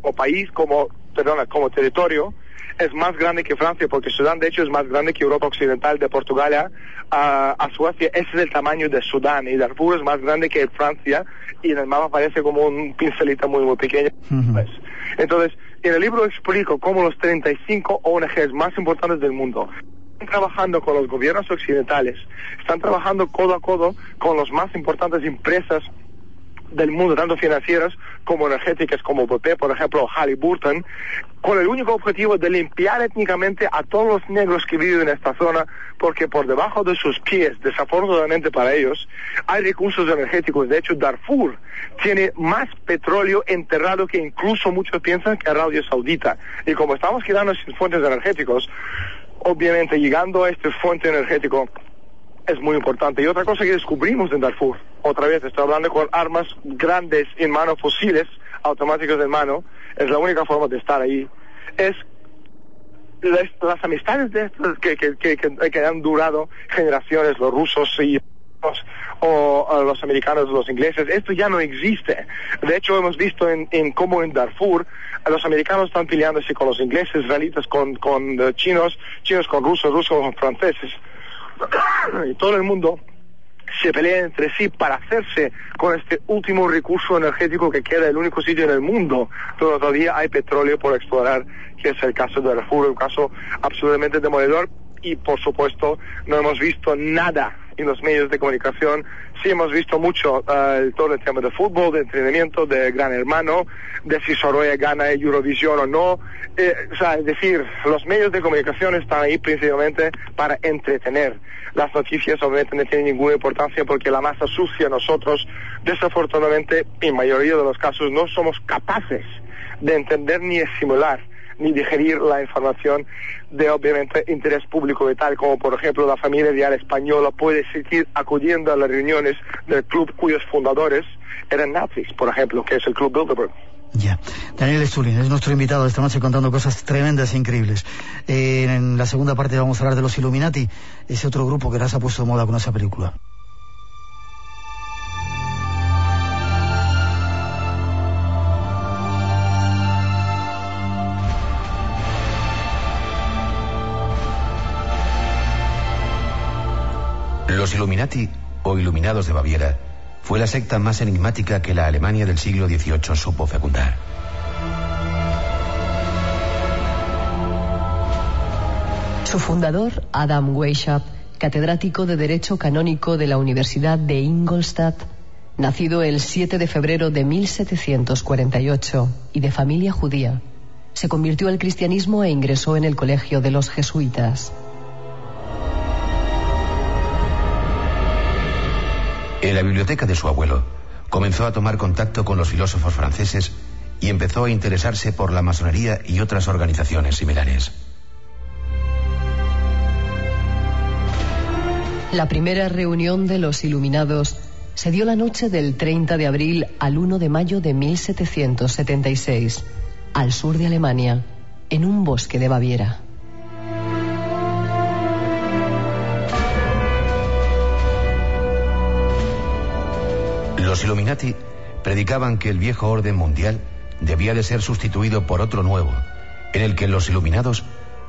o país como, perdona, como territorio, es más grande que Francia, porque Sudán de hecho es más grande que Europa Occidental, de Portugal a, a Suecia, ese es el tamaño de Sudán, y Darfur es más grande que Francia, y en el mapa parece como un pincelito muy, muy pequeño. Pues, entonces, en el libro explico cómo los 35 ONGs más importantes del mundo trabajando con los gobiernos occidentales, están trabajando codo a codo con las más importantes empresas del mundo, tanto financieras como energéticas, como BP, por ejemplo, Halliburton, con el único objetivo de limpiar étnicamente a todos los negros que viven en esta zona, porque por debajo de sus pies, desafortunadamente para ellos, hay recursos energéticos. De hecho, Darfur tiene más petróleo enterrado que incluso muchos piensan que Arabia Saudita. Y como estamos quedando sin fuentes energéticos, obviamente llegando a este fuente energético es muy importante. Y otra cosa que descubrimos en Darfur, otra vez estoy hablando con armas grandes en mano, fusiles automáticos en mano, es la única forma de estar ahí, es las, amistades de estos que, que, que, que, han durado generaciones, los rusos y o, los americanos, los ingleses, esto ya no existe. De hecho, hemos visto en, en cómo en Darfur los americanos están peleándose con los ingleses, israelitas con, con eh, chinos, chinos con rusos, rusos con franceses. y todo el mundo se pelea entre sí para hacerse con este último recurso energético que queda el único sitio en el mundo donde todavía hay petróleo por explorar, que es el caso de Darfur, un caso absolutamente demoledor y por supuesto no hemos visto nada en los medios de comunicación. Sí hemos visto mucho uh, todo el tema de fútbol, de entrenamiento, de Gran Hermano, de si Sorolla gana Eurovisión o no. Eh, o sea, es decir, los medios de comunicación están ahí principalmente para entretener. Las noticias obviamente no tienen ninguna importancia porque la masa sucia nosotros, desafortunadamente, en mayoría de los casos, no somos capaces de entender ni de simular ni digerir la información de obviamente interés público tal como por ejemplo la familia real española puede seguir acudiendo a las reuniones del club cuyos fundadores eran nazis, por ejemplo, que es el Club Bilderberg. Ya. Daniel Stulin es nuestro invitado esta noche contando cosas tremendas e increíbles. Eh, en la segunda parte vamos a hablar de los Illuminati, ese otro grupo que las ha puesto de moda con esa película. Los Illuminati, o Iluminados de Baviera, fue la secta más enigmática que la Alemania del siglo XVIII supo fecundar. Su fundador, Adam Weishaupt, catedrático de Derecho Canónico de la Universidad de Ingolstadt, nacido el 7 de febrero de 1748 y de familia judía, se convirtió al cristianismo e ingresó en el colegio de los jesuitas. En la biblioteca de su abuelo, comenzó a tomar contacto con los filósofos franceses y empezó a interesarse por la masonería y otras organizaciones similares. La primera reunión de los Iluminados se dio la noche del 30 de abril al 1 de mayo de 1776, al sur de Alemania, en un bosque de Baviera. Los Illuminati predicaban que el viejo orden mundial debía de ser sustituido por otro nuevo, en el que los iluminados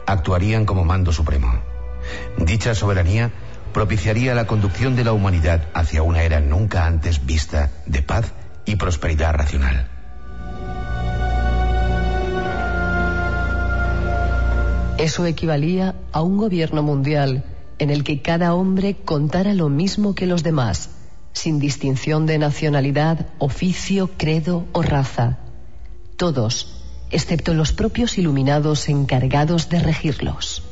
actuarían como mando supremo. Dicha soberanía propiciaría la conducción de la humanidad hacia una era nunca antes vista de paz y prosperidad racional. Eso equivalía a un gobierno mundial en el que cada hombre contara lo mismo que los demás sin distinción de nacionalidad, oficio, credo o raza. Todos, excepto los propios iluminados encargados de regirlos.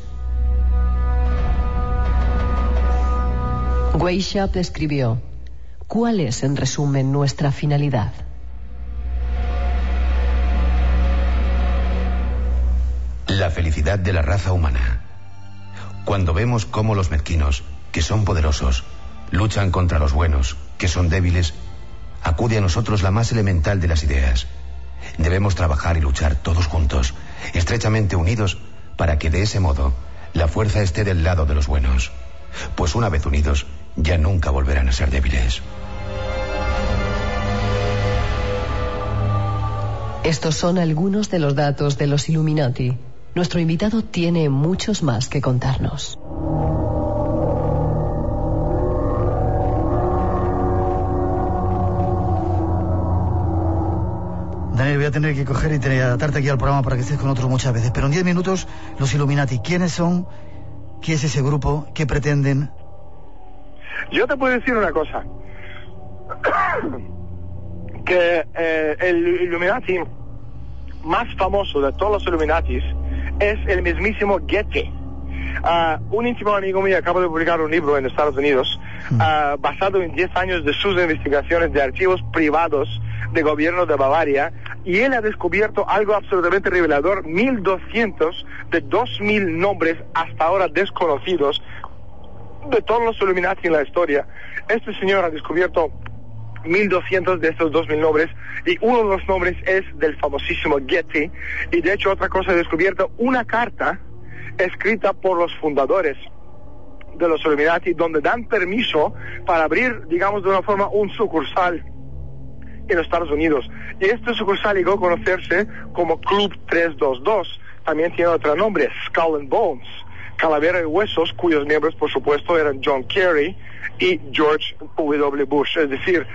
Weishaupt escribió, ¿cuál es en resumen nuestra finalidad? La felicidad de la raza humana. Cuando vemos cómo los mezquinos, que son poderosos, luchan contra los buenos, que son débiles, acude a nosotros la más elemental de las ideas. Debemos trabajar y luchar todos juntos, estrechamente unidos, para que de ese modo la fuerza esté del lado de los buenos. Pues una vez unidos, ya nunca volverán a ser débiles. Estos son algunos de los datos de los Illuminati. Nuestro invitado tiene muchos más que contarnos. Daniel, voy a tener que coger y tener, atarte aquí al programa para que estés con otros muchas veces. Pero en 10 minutos, los Illuminati, ¿quiénes son? ¿Qué es ese grupo? ¿Qué pretenden? Yo te puedo decir una cosa. que eh, el Illuminati más famoso de todos los Illuminatis es el mismísimo Getty. Ah, un íntimo amigo mío acaba de publicar un libro en Estados Unidos uh, basado en 10 años de sus investigaciones de archivos privados de gobierno de Bavaria y él ha descubierto algo absolutamente revelador, 1200 de 2000 nombres hasta ahora desconocidos de todos los Illuminati en la historia. Este señor ha descubierto 1200 de estos 2000 nombres y uno de los nombres es del famosísimo Getty y de hecho otra cosa he descubierto una carta escrita por los fundadores de los Illuminati donde dan permiso para abrir digamos de una forma un sucursal en Estados Unidos y este sucursal llegó a conocerse como Club 322 también tiene otro nombre Skull and Bones Calavera de Huesos cuyos miembros por supuesto eran John Kerry y George W. Bush. Es decir,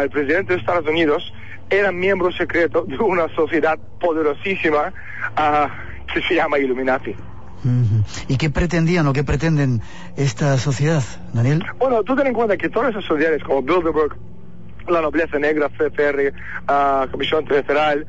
el presidente de Estados Unidos era miembro secreto de una sociedad poderosísima ah, que se llama Illuminati. ¿Y qué pretendían o qué pretenden esta sociedad, Daniel? Bueno, tú ten en cuenta que todas esas sociedades como Bilderberg, la Nobleza Negra, FFR, uh, Comisión Federal,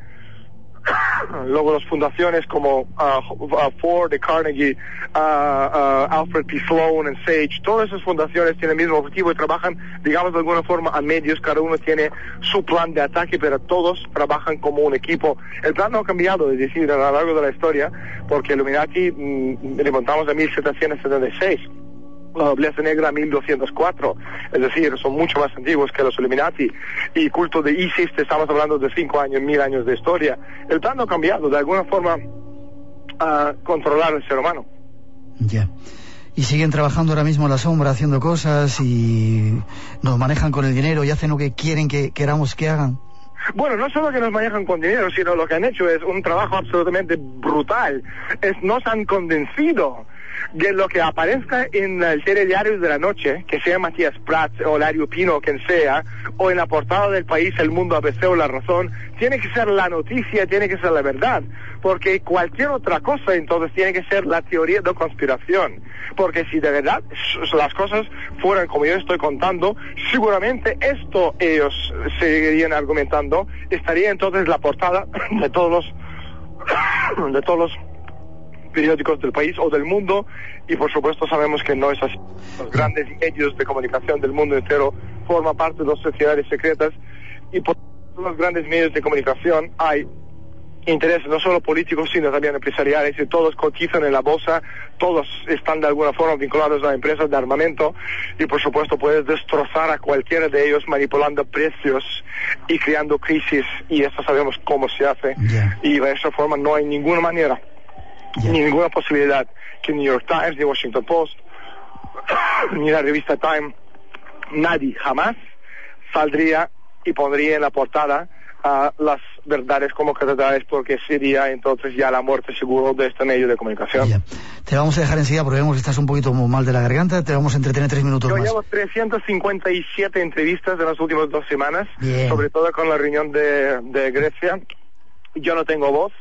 luego las fundaciones como uh, Ford, Carnegie, uh, Alfred P. Sloan and Sage, todas esas fundaciones tienen el mismo objetivo y trabajan, digamos, de alguna forma a medios, cada uno tiene su plan de ataque, pero todos trabajan como un equipo. El plan no ha cambiado, es decir, a lo largo de la historia, porque Illuminati mm, remontamos a 1776 la nobleza negra 1204, es decir, son mucho más antiguos que los Illuminati. Y culto de Isis, estamos hablando de cinco años, mil años de historia. El plan no ha cambiado, de alguna forma, a controlar al ser humano. Ya. Y siguen trabajando ahora mismo en la sombra, haciendo cosas y nos manejan con el dinero y hacen lo que quieren que queramos que hagan. Bueno, no solo que nos manejan con dinero, sino lo que han hecho es un trabajo absolutamente brutal. Es, nos han convencido de lo que aparezca en el telediario de la noche, que sea Matías Prats o Lario Pino, quien sea, o en la portada del país El Mundo ABC o La Razón, tiene que ser la noticia, tiene que ser la verdad, porque cualquier otra cosa entonces tiene que ser la teoría de conspiración, porque si de verdad las cosas fueran como yo estoy contando, seguramente esto ellos seguirían argumentando, estaría entonces la portada de todos los de todos los periódicos del país o del mundo y por supuesto sabemos que no es así. Los grandes medios de comunicación del mundo entero forman parte de las sociedades secretas y por los grandes medios de comunicación hay intereses no solo políticos sino también empresariales y todos cotizan en la bolsa, todos están de alguna forma vinculados a empresas de armamento y por supuesto puedes destrozar a cualquiera de ellos manipulando precios y creando crisis y eso sabemos cómo se hace y de esa forma no hay ninguna manera ni ninguna posibilidad que New York Times, ni Washington Post, ni la revista Time, nadie jamás saldría y pondría en la portada a las verdades como catedrales porque sería entonces ya la muerte seguro de este medio de comunicación. Te vamos a dejar enseguida porque vemos que estás un poquito mal de la garganta, te vamos a entretener tres minutos Yo más. llevo 357 entrevistas de las últimas dos semanas, sobre todo con la reunión de, de Grecia. Yo no tengo voz,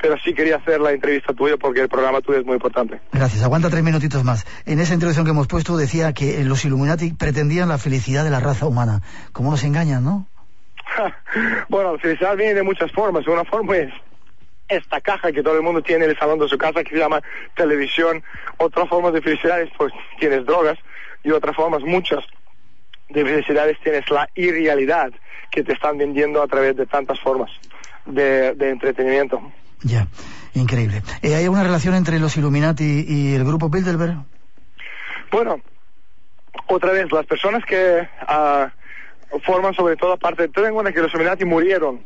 pero sí quería hacer la entrevista tuya porque el programa tuyo es muy importante. Gracias, aguanta tres minutitos más. En esa introducción que hemos puesto decía que los Illuminati pretendían la felicidad de la raza humana. ¿Cómo nos engañan, no? bueno, la felicidad viene de muchas formas. Una forma es esta caja que todo el mundo tiene en el salón de su casa que se llama televisión. Otra forma de felicidad es pues tienes drogas y otra forma muchas de felicidades tienes la irrealidad que te están vendiendo a través de tantas formas de, de entretenimiento. Ya, increíble. ¿Hay alguna relación entre los Illuminati y el grupo Bilderberg? Bueno, otra vez, las personas que ah, forman sobre todo parte, ten en cuenta que los Illuminati murieron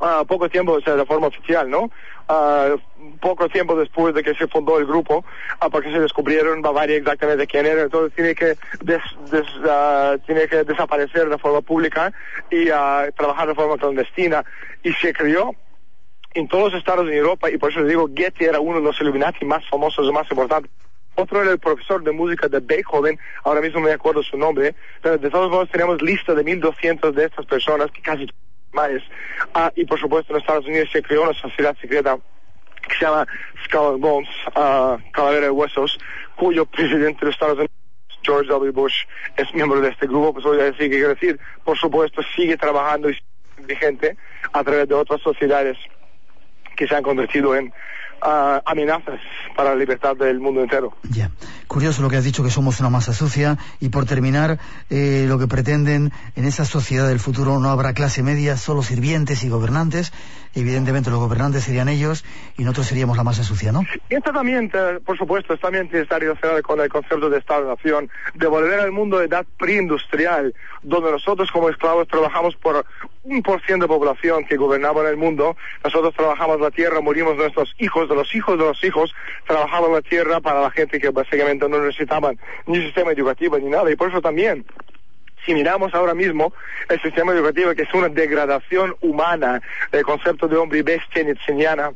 a poco tiempo, o sea, de forma oficial, ¿no? Uh, poco tiempo después de que se fundó el grupo, uh, porque se descubrieron Bavaria exactamente quién era, entonces tiene que, des, des, uh, tiene que desaparecer de forma pública y trabajar de forma clandestina. Y se creó en todos los estados de Europa, y por eso les digo, Getty era uno de los Illuminati más famosos y más importantes. Otro era el profesor de música de Beethoven, ahora mismo me acuerdo su nombre, pero de todos modos tenemos lista de 1200 de estas personas que casi Ah, y por supuesto en Estados Unidos se creó una sociedad secreta que se llama Skull and Bones, uh, Calavera de Huesos, cuyo presidente de Estados Unidos, George W. Bush, es miembro de este grupo. Pues voy a decir que quiero decir, por supuesto, sigue trabajando y vigente a través de otras sociedades que se han convertido en uh, amenazas para la libertad del mundo entero. Ya, curioso lo que has dicho que somos una masa sucia y por terminar eh, lo que pretenden en esa sociedad del futuro no habrá clase media, solo sirvientes y gobernantes. Evidentemente los gobernantes serían ellos y nosotros seríamos la masa sucia, ¿no? Esto también, eh, por supuesto, también está relacionado con el concepto de Estado-Nación, de volver al mundo de edad preindustrial, donde nosotros como esclavos trabajamos por un por ciento de población que gobernaba en el mundo, nosotros trabajamos la tierra, morimos nuestros hijos, de los hijos de los hijos, trabajaban la tierra para la gente que básicamente no necesitaban ni sistema educativo ni nada, y por eso también si miramos ahora mismo el sistema educativo, que es una degradación humana del concepto de hombre y bestia nietzscheana,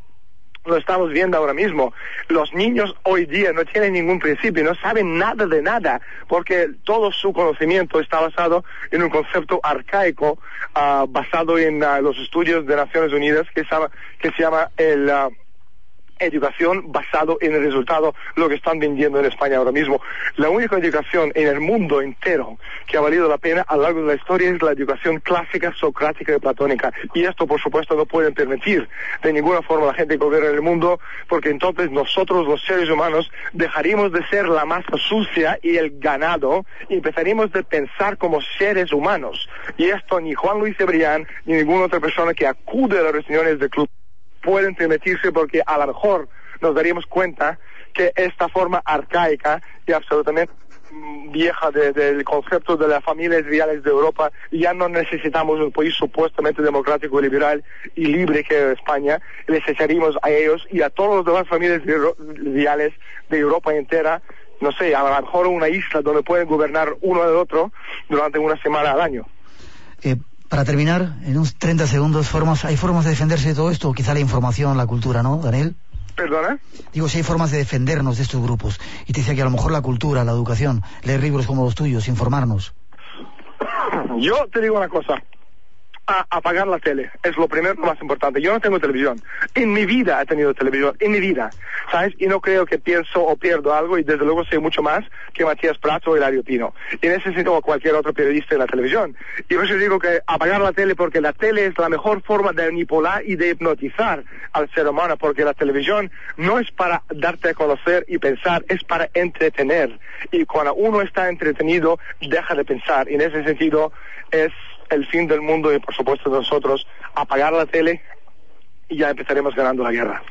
lo estamos viendo ahora mismo. Los niños hoy día no tienen ningún principio, no saben nada de nada, porque todo su conocimiento está basado en un concepto arcaico, uh, basado en uh, los estudios de Naciones Unidas, que se llama, que se llama el... Uh, educación basado en el resultado, lo que están vendiendo en España ahora mismo. La única educación en el mundo entero que ha valido la pena a lo largo de la historia es la educación clásica, socrática y platónica. Y esto, por supuesto, no pueden permitir de ninguna forma la gente que gobierna el mundo, porque entonces nosotros, los seres humanos, dejaríamos de ser la masa sucia y el ganado y empezaríamos de pensar como seres humanos. Y esto ni Juan Luis Ebrián ni ninguna otra persona que acude a las reuniones del club pueden permitirse porque a lo mejor nos daríamos cuenta que esta forma arcaica y absolutamente mm, vieja del concepto de las familias reales de Europa, ya no necesitamos un país supuestamente democrático, liberal y libre que es España, les echaríamos a ellos y a todas las demás familias reales de Europa entera, no sé, a lo mejor una isla donde pueden gobernar uno del otro durante una semana al año. Eh, para terminar, en unos 30 segundos, formas, ¿hay formas de defenderse de todo esto? Quizá la información, la cultura, ¿no, Daniel? ¿Perdona? Digo, si hay formas de defendernos de estos grupos. Y te decía que a lo mejor la cultura, la educación, leer libros como los tuyos, informarnos. Yo te digo una cosa apagar la tele. Es lo primero más importante. Yo no tengo televisión. En mi vida he tenido televisión. En mi vida. ¿Sabes? Y no creo que pienso o pierdo algo y desde luego sé mucho más que Matías Prato o Hilario Pino. Y en ese sentido cualquier otro periodista de la televisión. Y por eso digo que apagar la tele porque la tele es la mejor forma de manipular y de hipnotizar al ser humano porque la televisión no es para darte a conocer y pensar, es para entretener. Y cuando uno está entretenido, deja de pensar. Y en ese sentido es el fin del mundo y por supuesto nosotros apagar la tele y ya empezaremos ganando la guerra.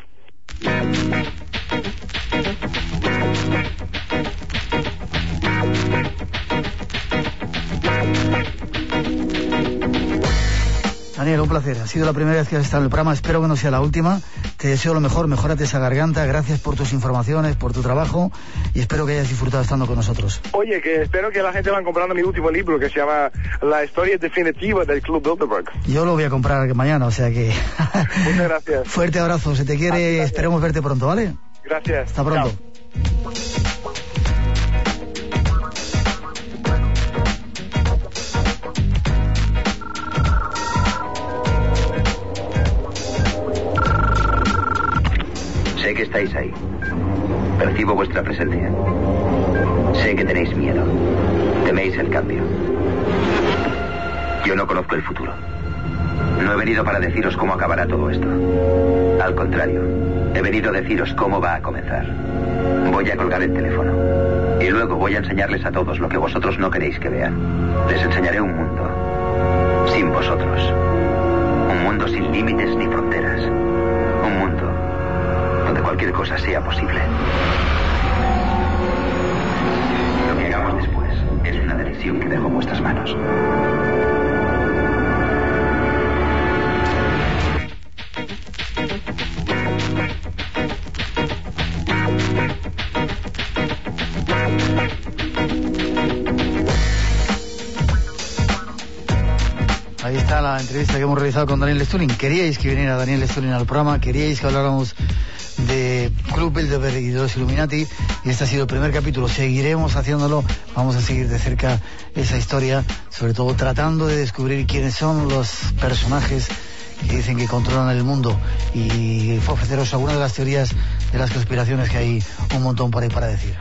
Daniel, un placer. Ha sido la primera vez que has estado en el programa. Espero que no sea la última. Te deseo lo mejor. Mejórate esa garganta. Gracias por tus informaciones, por tu trabajo. Y espero que hayas disfrutado estando con nosotros. Oye, que espero que la gente vaya comprando mi último libro que se llama La historia definitiva del Club Bilderberg. Yo lo voy a comprar mañana, o sea que. Muchas gracias. Fuerte abrazo. Se te quiere. Esperemos verte pronto, ¿vale? Gracias. Hasta pronto. Sé que estáis ahí. Percibo vuestra presencia. Sé que tenéis miedo. Teméis el cambio. Yo no conozco el futuro. No he venido para deciros cómo acabará todo esto. Al contrario, he venido a deciros cómo va a comenzar. Voy a colgar el teléfono. Y luego voy a enseñarles a todos lo que vosotros no queréis que vean. Les enseñaré un mundo. Sin vosotros. Un mundo sin límites ni cualquier cosa sea posible. Lo que hagamos después Es una decisión que dejo en vuestras manos. Ahí está la entrevista que hemos realizado con Daniel Stulin. Queríais que viniera Daniel Stulin al programa, queríais que habláramos y de los Illuminati y este ha sido el primer capítulo. Seguiremos haciéndolo, vamos a seguir de cerca esa historia, sobre todo tratando de descubrir quiénes son los personajes que dicen que controlan el mundo y ofreceros algunas de las teorías de las conspiraciones que hay un montón por ahí para decir.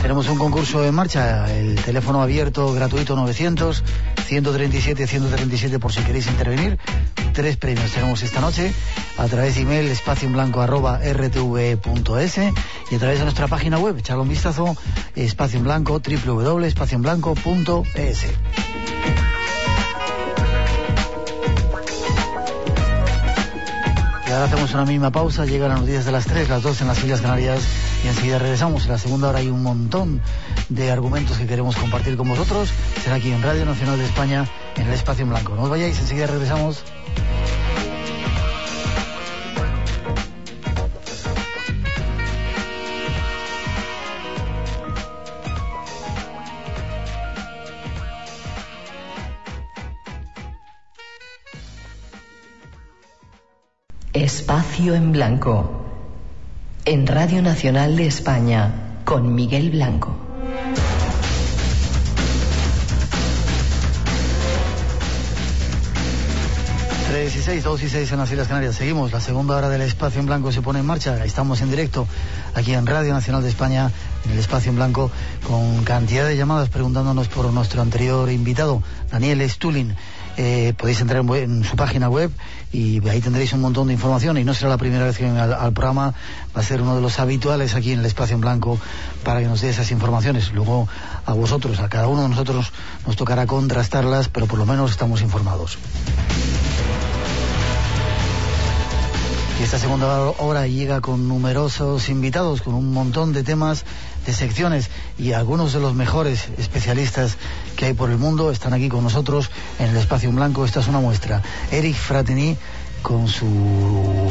Tenemos un concurso en marcha, el teléfono abierto gratuito 900 137 137 por si queréis intervenir. Tres premios tenemos esta noche a través de email espacio en blanco arroba rtv.es y a través de nuestra página web, echarle un vistazo, espacio en blanco www.espacioenblanco.es. Y ahora hacemos una misma pausa, llegan las noticias de las 3, las 2 en las Islas Canarias y enseguida regresamos. En la segunda hora hay un montón de argumentos que queremos compartir con vosotros. Será aquí en Radio Nacional de España, en el Espacio en Blanco. No os vayáis, enseguida regresamos. Espacio en Blanco. En Radio Nacional de España, con Miguel Blanco. 16, 2 y 6 en las Islas Canarias. Seguimos, la segunda hora del Espacio en Blanco se pone en marcha. Estamos en directo aquí en Radio Nacional de España, en el Espacio en Blanco, con cantidad de llamadas preguntándonos por nuestro anterior invitado, Daniel Stulin. Eh, podéis entrar en, su página web y ahí tendréis un montón de información y no será la primera vez que venga al, programa, va a ser uno de los habituales aquí en el espacio en blanco para que nos dé esas informaciones. Luego a vosotros, a cada uno de nosotros nos tocará contrastarlas, pero por lo menos estamos informados. Esta segunda hora llega con numerosos invitados, con un montón de temas, de secciones y algunos de los mejores especialistas que hay por el mundo están aquí con nosotros en el espacio en blanco. Esta es una muestra. Eric Fratini con su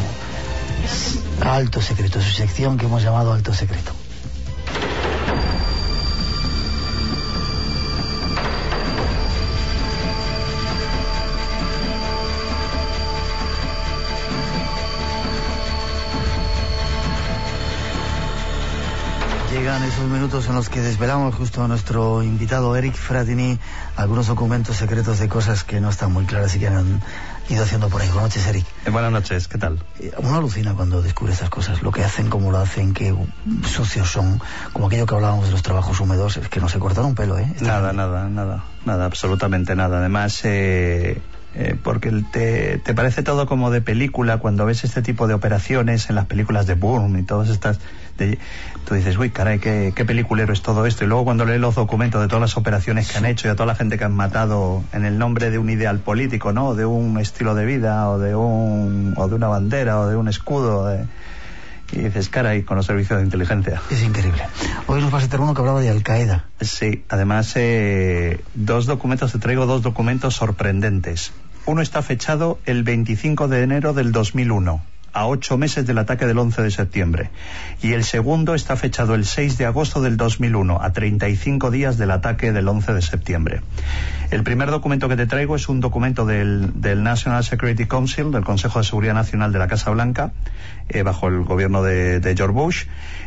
alto secreto, su sección que hemos llamado alto secreto. Llegan esos minutos en los que desvelamos justo a nuestro invitado Eric Fratini algunos documentos secretos de cosas que no están muy claras y que han ido haciendo por ahí. Buenas noches, Eric. Eh, buenas noches, ¿qué tal? Eh, uno alucina cuando descubre estas cosas, lo que hacen, cómo lo hacen, qué sucios son, como aquello que hablábamos de los trabajos húmedos, es que no se cortan un pelo, ¿eh? Nada, nada, nada, nada, absolutamente nada. Además, eh, eh, porque te, te, parece todo como de película cuando ves este tipo de operaciones en las películas de Bourne y todas estas. De, tú dices, uy, caray, qué, qué, peliculero es todo esto. Y luego cuando lees los documentos de todas las operaciones que han hecho y a toda la gente que han matado en el nombre de un ideal político, ¿no? De un estilo de vida o de, un, o de una bandera o de un escudo. De, y dices, caray, con los servicios de inteligencia. Es increíble. Hoy nos vas a tener uno que hablaba de Al Qaeda. Sí, además, eh, dos documentos, te traigo dos documentos sorprendentes. Uno está fechado el 25 de enero del 2001, a ocho meses del ataque del 11 de septiembre. Y el segundo está fechado el 6 de agosto del 2001, a 35 días del ataque del 11 de septiembre. El primer documento que te traigo es un documento del, National Security Council, del Consejo de Seguridad Nacional de la Casa Blanca, eh, bajo el gobierno de, George Bush,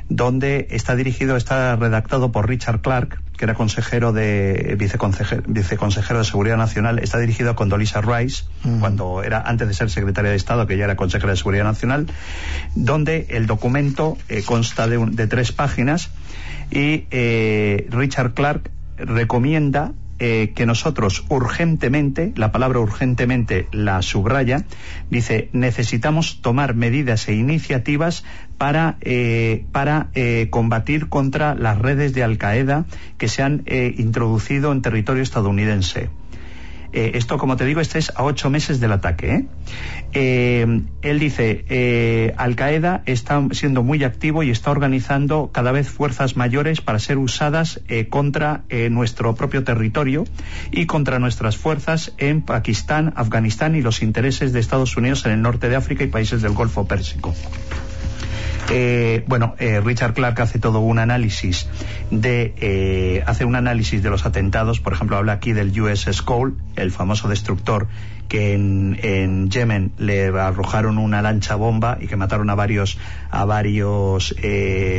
donde está dirigido, está redactado por Richard Clark, que era consejero de viceconsejero, viceconsejero de Seguridad Nacional, está dirigido a Condoleezza Rice, mm. cuando era antes de ser secretaria de Estado, que ya era consejera de Seguridad Nacional, donde el documento eh, consta de, un, de, tres páginas y eh, Richard Clark recomienda eh, que nosotros urgentemente, la palabra urgentemente la subraya, dice, necesitamos tomar medidas e iniciativas para, eh, para eh, combatir contra las redes de Al Qaeda que se han introducido en territorio estadounidense. Eh, esto, como te digo, este es a ocho meses del ataque. ¿eh? Eh, él dice, Al Qaeda está siendo muy activo y está organizando cada vez fuerzas mayores para ser usadas contra nuestro propio territorio y contra nuestras fuerzas en Pakistán, Afganistán y los intereses de Estados Unidos en el norte de África y países del Golfo Pérsico. Eh, bueno, eh, Richard Clark hace todo un análisis de eh, hace un análisis de los atentados. Por ejemplo, habla aquí del USS Cole, el famoso destructor que en, Yemen le arrojaron una lancha bomba y que mataron a varios a varios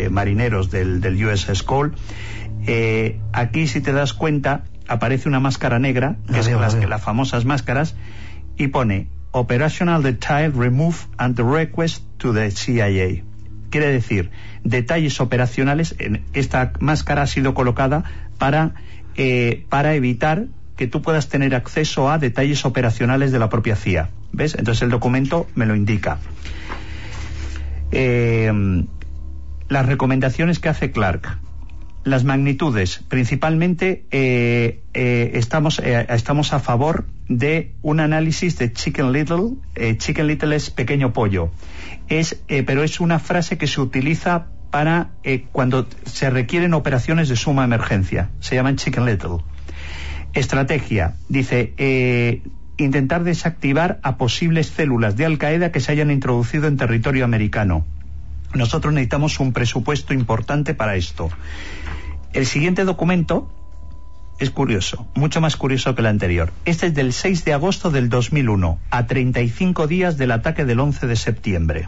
marineros del, del USS Cole. aquí, si te das cuenta, aparece una máscara negra, que es las, las famosas máscaras, y pone Operational Detail Remove and the Request to the CIA. Quiere decir, detalles operacionales, esta máscara ha sido colocada para, eh, para evitar que tú puedas tener acceso a detalles operacionales de la propia CIA. ¿Ves? Entonces el documento me lo indica. Eh, las recomendaciones que hace Clark. Las magnitudes, principalmente eh, estamos, estamos a favor de un análisis de Chicken Little. Chicken Little es pequeño pollo es, eh, pero es una frase que se utiliza para eh, cuando se requieren operaciones de suma emergencia. Se llaman chicken little. Estrategia. Dice, eh, intentar desactivar a posibles células de Al Qaeda que se hayan introducido en territorio americano. Nosotros necesitamos un presupuesto importante para esto. El siguiente documento es curioso, mucho más curioso que el anterior. Este es del 6 de agosto del 2001, a 35 días del ataque del 11 de septiembre.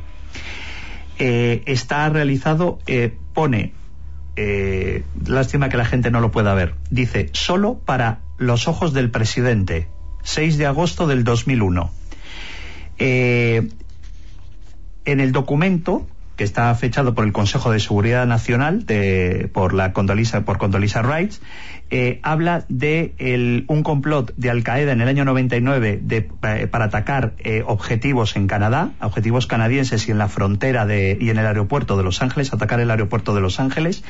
Eh, está realizado, eh, pone, eh, lástima que la gente no lo pueda ver, dice, solo para los ojos del presidente, 6 de agosto del 2001. en el documento que está fechado por el Consejo de Seguridad Nacional de, por la Condolisa, por Condolisa Rights, eh, habla de un complot de Al Qaeda en el año 99 de, eh, para atacar eh, objetivos en Canadá, objetivos canadienses y en la frontera de, y en el aeropuerto de Los Ángeles, atacar el aeropuerto de Los Ángeles,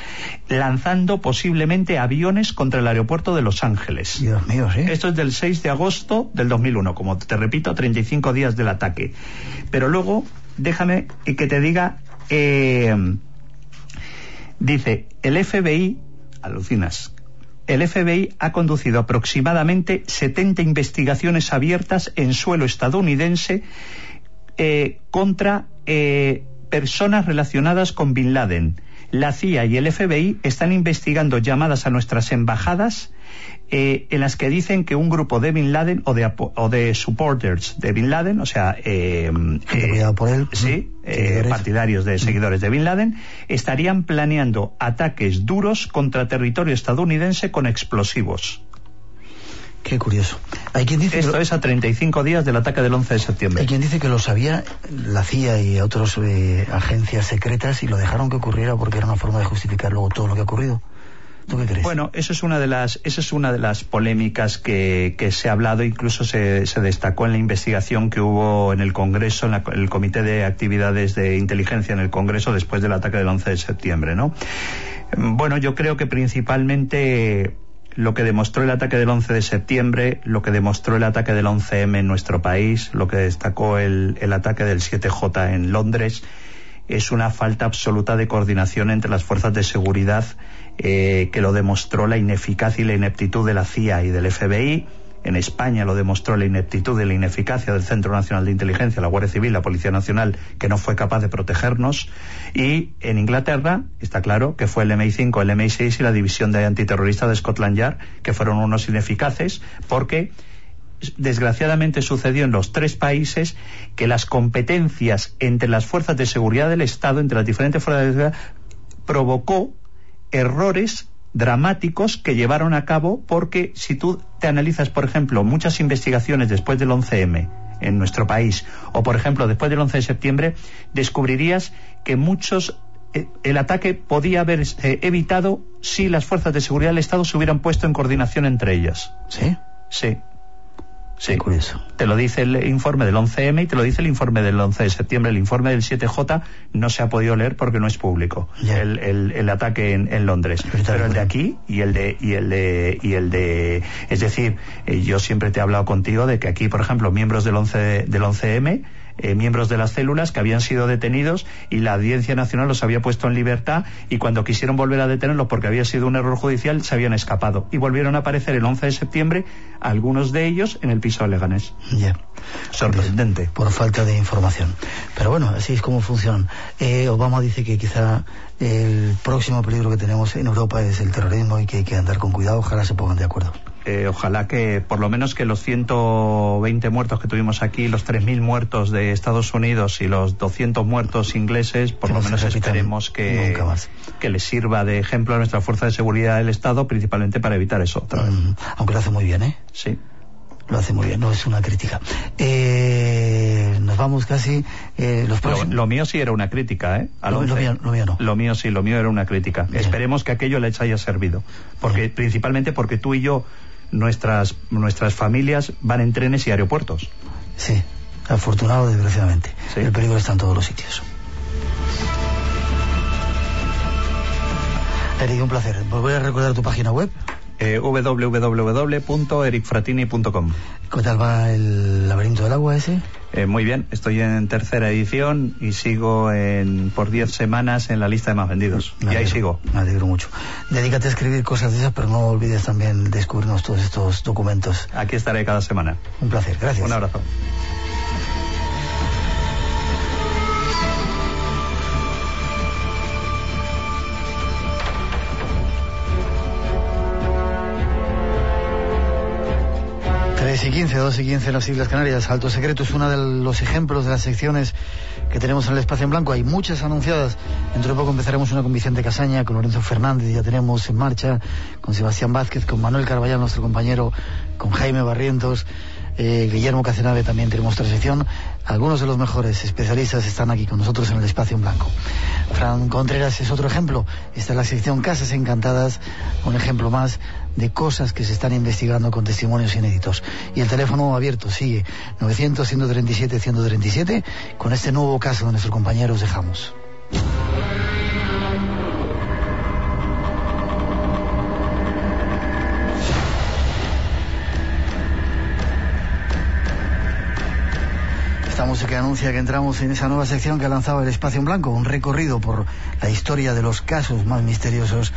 lanzando posiblemente aviones contra el aeropuerto de Los Ángeles. Dios mío, sí. Esto es del 6 de agosto del 2001, como te repito, 35 días del ataque. Pero luego, déjame que te diga eh, dice, el FBI, alucinas, el FBI ha conducido aproximadamente 70 investigaciones abiertas en suelo estadounidense eh, contra eh, personas relacionadas con Bin Laden. La CIA y el FBI están investigando llamadas a nuestras embajadas eh, en las que dicen que un grupo de Bin Laden o de, o de supporters de Bin Laden, o sea, eh, eh por él, sí, eh, partidarios de seguidores de Bin Laden, estarían planeando ataques duros contra territorio estadounidense con explosivos. Qué curioso. Hay quien dice Esto es a 35 días del ataque del 11 de septiembre. Hay quien dice que lo sabía la CIA y otras agencias secretas y lo dejaron que ocurriera porque era una forma de justificar luego todo lo que ha ocurrido. Bueno, eso es una de las, esa es una de las polémicas que, se ha hablado, incluso se, destacó en la investigación que hubo en el Congreso, en, el Comité de Actividades de Inteligencia en el Congreso después del ataque del 11 de septiembre, ¿no? Bueno, yo creo que principalmente lo que demostró el ataque del 11 de septiembre, lo que demostró el ataque del 11M en nuestro país, lo que destacó el, el ataque del 7J en Londres, es una falta absoluta de coordinación entre las fuerzas de seguridad eh, que lo demostró la ineficacia y la ineptitud de la CIA y del FBI. En España lo demostró la ineptitud y la ineficacia del Centro Nacional de Inteligencia, la Guardia Civil, la Policía Nacional, que no fue capaz de protegernos. Y en Inglaterra, está claro, que fue el MI5, el MI6 y la División de Antiterrorista de Scotland Yard, que fueron unos ineficaces, porque desgraciadamente sucedió en los tres países que las competencias entre las fuerzas de seguridad del Estado, entre las diferentes fuerzas de seguridad, provocó errores dramáticos que llevaron a cabo porque si tú te analizas, por ejemplo, muchas investigaciones después del 11M en nuestro país o, por ejemplo, después del 11 de septiembre, descubrirías que muchos eh, el ataque podía haberse evitado si las fuerzas de seguridad del Estado se hubieran puesto en coordinación entre ellas. ¿Sí? Sí. Sí. curioso. Te lo dice el informe del 11M y te lo dice el informe del 11 de septiembre. El informe del 7J no se ha podido leer porque no es público. El, el- el ataque en, en Londres. Pero el de aquí y el de y el de y el de es decir, eh, yo siempre te he hablado contigo de que aquí, por ejemplo, miembros del 11 de- del 11M eh, miembros de las células que habían sido detenidos y la Audiencia Nacional los había puesto en libertad y cuando quisieron volver a detenerlos porque había sido un error judicial se habían escapado y volvieron a aparecer el 11 de septiembre algunos de ellos en el piso de Leganés. Ya. Sorprendente. Por falta de información. Pero bueno, así es como funcionan. Eh, Obama dice que quizá el próximo peligro que tenemos en Europa es el terrorismo y que hay que andar con cuidado. Ojalá se pongan de acuerdo. Eh, ojalá que por lo menos que los 120 muertos que tuvimos aquí, los 3.000 muertos de Estados Unidos y los 200 muertos ingleses, por Que lo menos esperemos que, que les sirva de ejemplo a nuestra fuerza de seguridad del Estado, principalmente para evitar eso otra vez. Mm, aunque lo hace muy bien, ¿eh? Sí. Lo hace muy bien, no es una crítica. Eh, nos vamos casi. Eh, los Lo, lo mío sí era una crítica, ¿eh? Lo- lo 11. mío- lo mío no. Lo mío sí, lo mío era una crítica. Bien. Esperemos que aquello les haya servido. Porque, Bien. principalmente porque tú y yo, nuestras, nuestras familias van en trenes y aeropuertos. Sí, afortunado desgraciadamente. Sí. El peligro está en todos los sitios. Eric, un placer. Volver a recordar tu página web. Eh, www.ericfratini.com ¿Qué tal va el laberinto del agua ese? Eh, muy bien, estoy en tercera edición y sigo en, por 10 semanas en la lista de más vendidos. Me y ahí sigo. Me alegro mucho. Dedícate a escribir cosas de esas, pero no olvides también descubrirnos todos estos documentos. Aquí estaré cada semana. Un placer. Gracias. Un abrazo. Tres y 15, 2 y 15 en las Islas Canarias. Alto Secreto es uno de los ejemplos de las secciones que tenemos en el espacio en blanco. Hay muchas anunciadas. Dentro de poco empezaremos una con Vicente Casaña, con Lorenzo Fernández, ya tenemos en marcha, con Sebastián Vázquez, con Manuel Carballal, nuestro compañero, con Jaime Barrientos, eh, Guillermo Cacenave también tenemos otra sección. Algunos de los mejores especialistas están aquí con nosotros en el espacio en blanco. Fran Contreras es otro ejemplo. Esta es la sección Casas Encantadas, un ejemplo más de cosas que se están investigando con testimonios inéditos. Y el teléfono abierto sigue 900-137-137. Con este nuevo caso de nuestro compañero os dejamos. Esta música anuncia que entramos en esa nueva sección que ha lanzado el Espacio en Blanco, un recorrido por la historia de los casos más misteriosos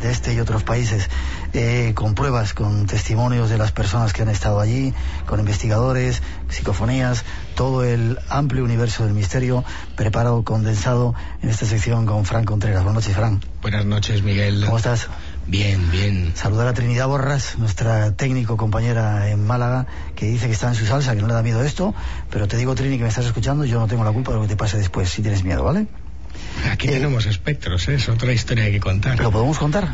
de este y otros países, eh, con pruebas, con testimonios de las personas que han estado allí, con investigadores, psicofonías, todo el amplio universo del misterio preparado, condensado en esta sección con Fran Contreras. Buenas noches, Fran. Buenas noches, Miguel. ¿Cómo estás? Bien, bien. Saludar a Trinidad Borras, nuestra técnico compañera en Málaga, que dice que está en su salsa, que no le da miedo esto, pero te digo, Trini, que me estás escuchando, yo no tengo la culpa de lo que te pase después, si tienes miedo, ¿vale? Aquí Eh, tenemos espectros, ¿eh? es otra historia que contar. ¿Lo podemos contar?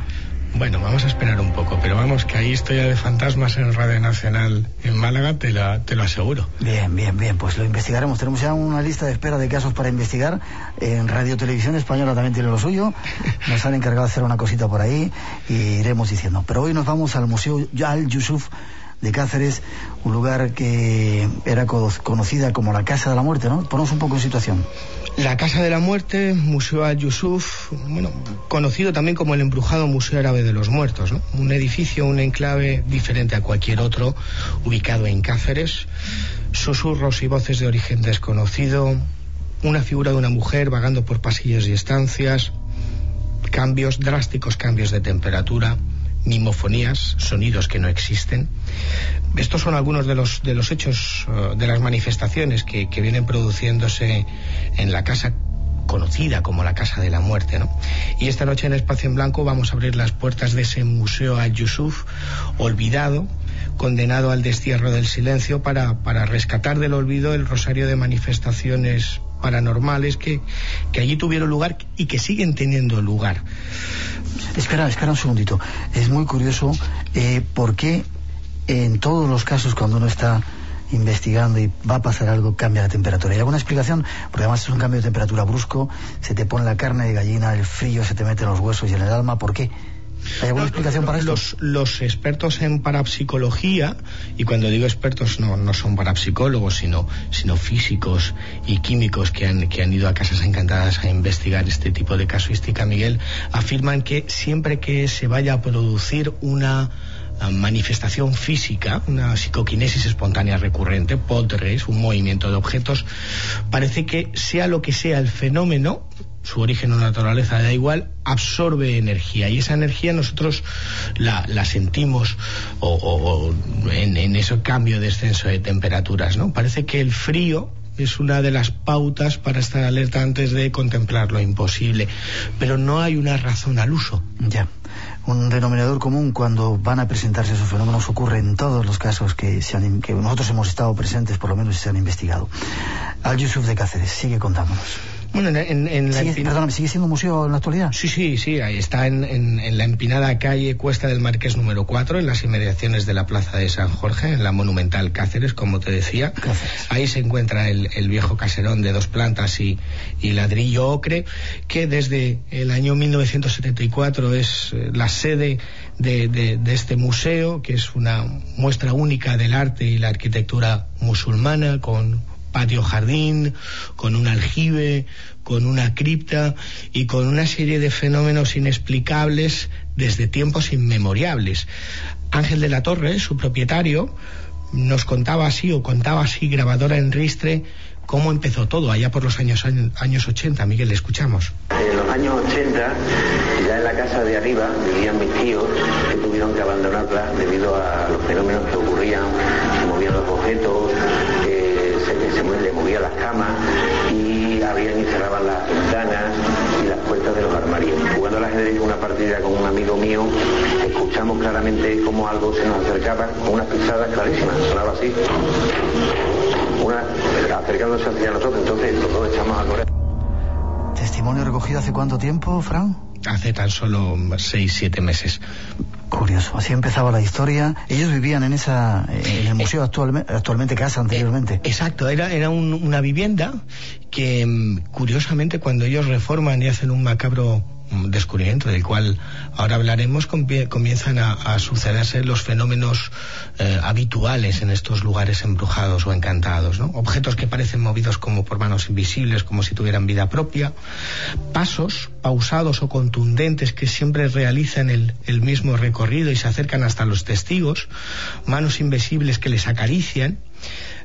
Bueno, vamos a esperar un poco, pero vamos, que hay historia de fantasmas en Radio Nacional en Málaga, te, la, te lo aseguro. Bien, bien, bien, pues lo investigaremos. Tenemos ya una lista de espera de casos para investigar. En Radio Televisión Española también tiene lo suyo. Nos han encargado de hacer una cosita por ahí y iremos diciendo. Pero hoy nos vamos al Museo Al Yusuf de Cáceres, un lugar que era co- conocida como la Casa de la Muerte, ¿no? Ponemos un poco en situación. La Casa de la Muerte, Museo Al-Yusuf, bueno, conocido también como el embrujado Museo Árabe de los Muertos, ¿no? Un edificio, un enclave diferente a cualquier otro, ubicado en Cáceres, susurros y voces de origen desconocido, una figura de una mujer vagando por pasillos y estancias, cambios, drásticos cambios de temperatura, mimofonías, sonidos que no existen. Estos son algunos de los, de los hechos, eh, de las manifestaciones que, que vienen produciéndose en la casa conocida como la Casa de la Muerte. ¿no? Y esta noche en Espacio en Blanco vamos a abrir las puertas de ese museo al-Yusuf olvidado, condenado al destierro del silencio para, para rescatar del olvido el rosario de manifestaciones paranormales que, que allí tuvieron lugar y que siguen teniendo lugar. Espera, espera un segundito. Es muy curioso eh, por qué en todos los casos cuando uno está investigando y va a pasar algo, cambia la temperatura. ¿Hay alguna explicación? Porque además es un cambio de temperatura brusco, se te pone la carne de gallina, el frío se te mete en los huesos y en el alma. ¿Por qué? ¿Hay alguna explicación para esto? Los, los, expertos en parapsicología, y cuando digo expertos no, no son parapsicólogos, sino, sino físicos y químicos que han, que han ido a casas encantadas a investigar este tipo de casuística, Miguel, afirman que siempre que se vaya a producir una manifestación física, una psicoquinesis espontánea recurrente, poltergeist, un movimiento de objetos, parece que sea lo que sea el fenómeno, su origen o naturaleza da igual, absorbe energía y esa energía nosotros la, sentimos o, en, en, ese cambio de descenso de temperaturas, ¿no? Parece que el frío es una de las pautas para estar alerta antes de contemplar lo imposible, pero no hay una razón al uso. Ya. Un denominador común cuando van a presentarse esos fenómenos ocurre en todos los casos que, se han, que nosotros hemos estado presentes, por lo menos se han investigado. Al Yusuf de Cáceres, sigue contándonos. Bueno, en, la Perdóname, ¿sigue siendo museo en la actualidad? Sí, sí, sí, ahí está en, la empinada calle Cuesta del Marqués número 4, en las inmediaciones de la Plaza de San Jorge, en la monumental Cáceres, como te decía. Ahí se encuentra el, viejo caserón de dos plantas y, ladrillo ocre, que desde el año 1974 es eh, la sede de, de, este museo, que es una muestra única del arte y la arquitectura musulmana, con patio jardín, con un aljibe, con una cripta y con una serie de fenómenos inexplicables desde tiempos inmemoriales. Ángel de la Torre, su propietario, nos contaba así o contaba así, grabadora en ristre, cómo empezó todo allá por los años, años 80. Miguel, le escuchamos. En los años 80, ya en la casa de arriba vivían mis tíos que tuvieron que abandonarla debido a los fenómenos que ocurrían, se movían los objetos, se, le movía las camas y abrían y cerraban las ventanas y las puertas de los armarios. Jugando a la ajedrez una partida con un amigo mío, escuchamos claramente cómo algo se nos acercaba con unas pisadas clarísimas, sonaba así. Una, acercándose hacia nosotros, entonces nosotros echamos a correr. ¿Testimonio recogido hace cuánto tiempo, Fran? Hace tan solo seis, siete meses. Curioso, así empezaba la historia. Ellos vivían en esa, en el museo actualmente, actualmente casa anteriormente. Eh, exacto, era, era una vivienda que mm, curiosamente cuando ellos reforman y hacen un macabro descubrimiento del cual ahora hablaremos, comienzan a, sucederse los fenómenos eh, habituales en estos lugares embrujados o encantados. Objetos que parecen movidos como por manos invisibles, como si tuvieran vida propia, pasos pausados o contundentes que siempre realizan el, el mismo recorrido y se acercan hasta los testigos, manos invisibles que les acarician,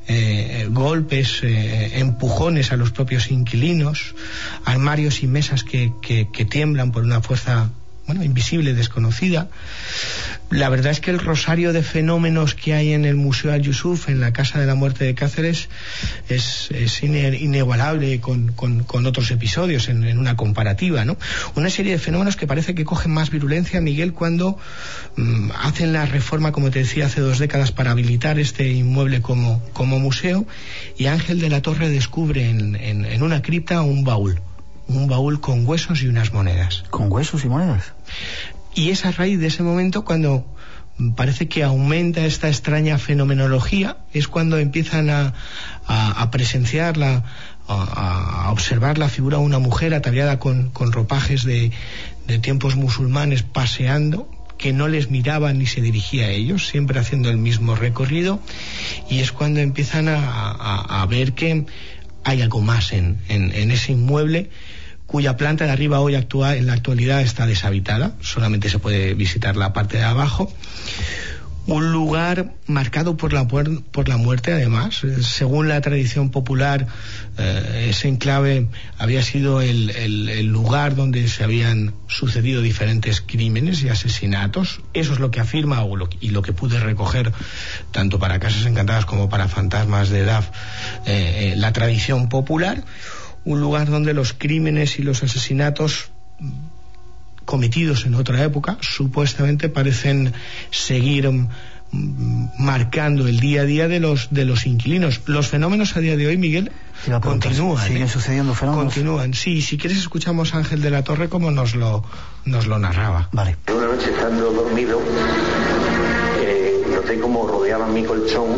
eh, golpes, eh, empujones a los propios inquilinos, armarios y mesas que, que, que tiemblan por una fuerza bueno, invisible, desconocida. La verdad es que el rosario de fenómenos que hay en el Museo Al-Yusuf, en la Casa de la Muerte de Cáceres, es, inigualable con, otros episodios en, una comparativa, ¿no? Una serie de fenómenos que parece que cogen más virulencia, Miguel, cuando mm, hacen la reforma, como te decía, hace dos décadas para habilitar este inmueble como, como museo y Ángel de la Torre descubre en, en una cripta un baúl un baúl con huesos y unas monedas. ¿Con huesos y monedas? Y es a raíz de ese momento cuando parece que aumenta esta extraña fenomenología, es cuando empiezan a, a, presenciar, a, observar la figura de una mujer ataviada con, con ropajes de, de tiempos musulmanes paseando, que no les miraba ni se dirigía a ellos, siempre haciendo el mismo recorrido, y es cuando empiezan a, a ver que hay algo más en, en, en, ese inmueble cuya planta de arriba hoy actúa, en la actualidad está deshabitada, solamente se puede visitar la parte de abajo. Un lugar marcado por la, por la muerte, además. Según la tradición popular, eh, ese enclave había sido el, lugar donde se habían sucedido diferentes crímenes y asesinatos. Eso es lo que afirma y lo que pude recoger, tanto para Casas Encantadas como para Fantasmas de DAF, eh, eh, la tradición popular un lugar donde los crímenes y los asesinatos cometidos en otra época supuestamente parecen seguir mm, marcando el día a día de los de los inquilinos. Los fenómenos a día de hoy, Miguel, continúan. Siguen ¿eh? sucediendo fenómenos. Continúan. Sí, si quieres escuchamos a Ángel de la Torre como nos lo nos lo narraba. Vale. Una noche estando dormido eh, noté como rodeaban mi colchón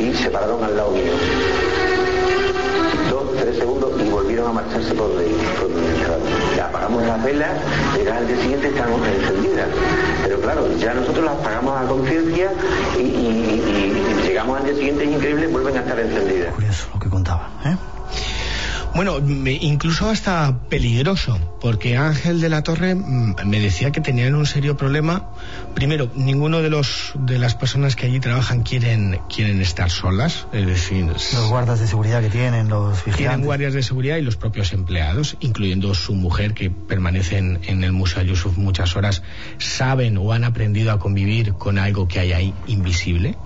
y se pararon al lado mío fracción de segundo y volvieron a marcharse por donde, por apagamos las velas, llegas al día siguiente están encendidas. Pero claro, ya nosotros las pagamos a conciencia y- y llegamos al día siguiente, es increíble, vuelven a estar encendidas. Curioso lo que contaba, ¿eh? Bueno, me- incluso hasta peligroso, porque Ángel de la Torre mm, me decía que tenían un serio problema. Primero, ninguno de los de las personas que allí trabajan quieren quieren estar solas, es decir, Los guardas de seguridad que tienen, los tienen vigilantes. guardias de seguridad y los propios empleados, incluyendo su mujer que permanece en, el Museo Yusuf muchas horas, saben o han aprendido a convivir con algo que hay ahí invisible,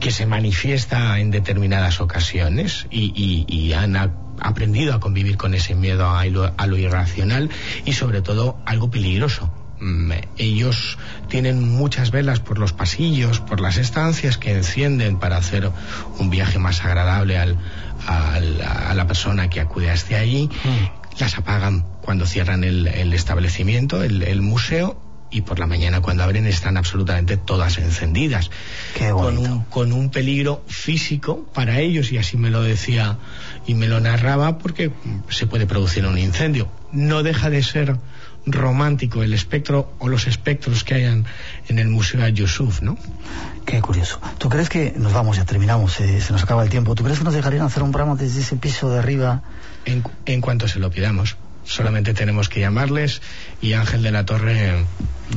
que se manifiesta en determinadas ocasiones y, y- y han aprendido a convivir con ese miedo a lo, a lo irracional y sobre todo algo peligroso. Mm, Ellos tienen muchas velas por los pasillos, por las estancias que encienden para hacer un viaje más agradable al, al- a la persona que acude hasta allí. Las apagan cuando cierran el, el establecimiento, el, el museo, y por la mañana cuando abren están absolutamente todas encendidas. Qué con un, con un peligro físico para ellos, y así me lo decía y me lo narraba, porque se puede producir un incendio. No deja de ser romántico el espectro o los espectros que hayan en el Museo Yusuf, ¿no? Qué curioso. ¿Tú crees que nos vamos, ya terminamos, eh, se nos acaba el tiempo? ¿Tú crees que nos dejarían hacer un programa desde ese piso de arriba? En cuanto se lo pidamos. Solamente tenemos que llamarles y Ángel de la Torre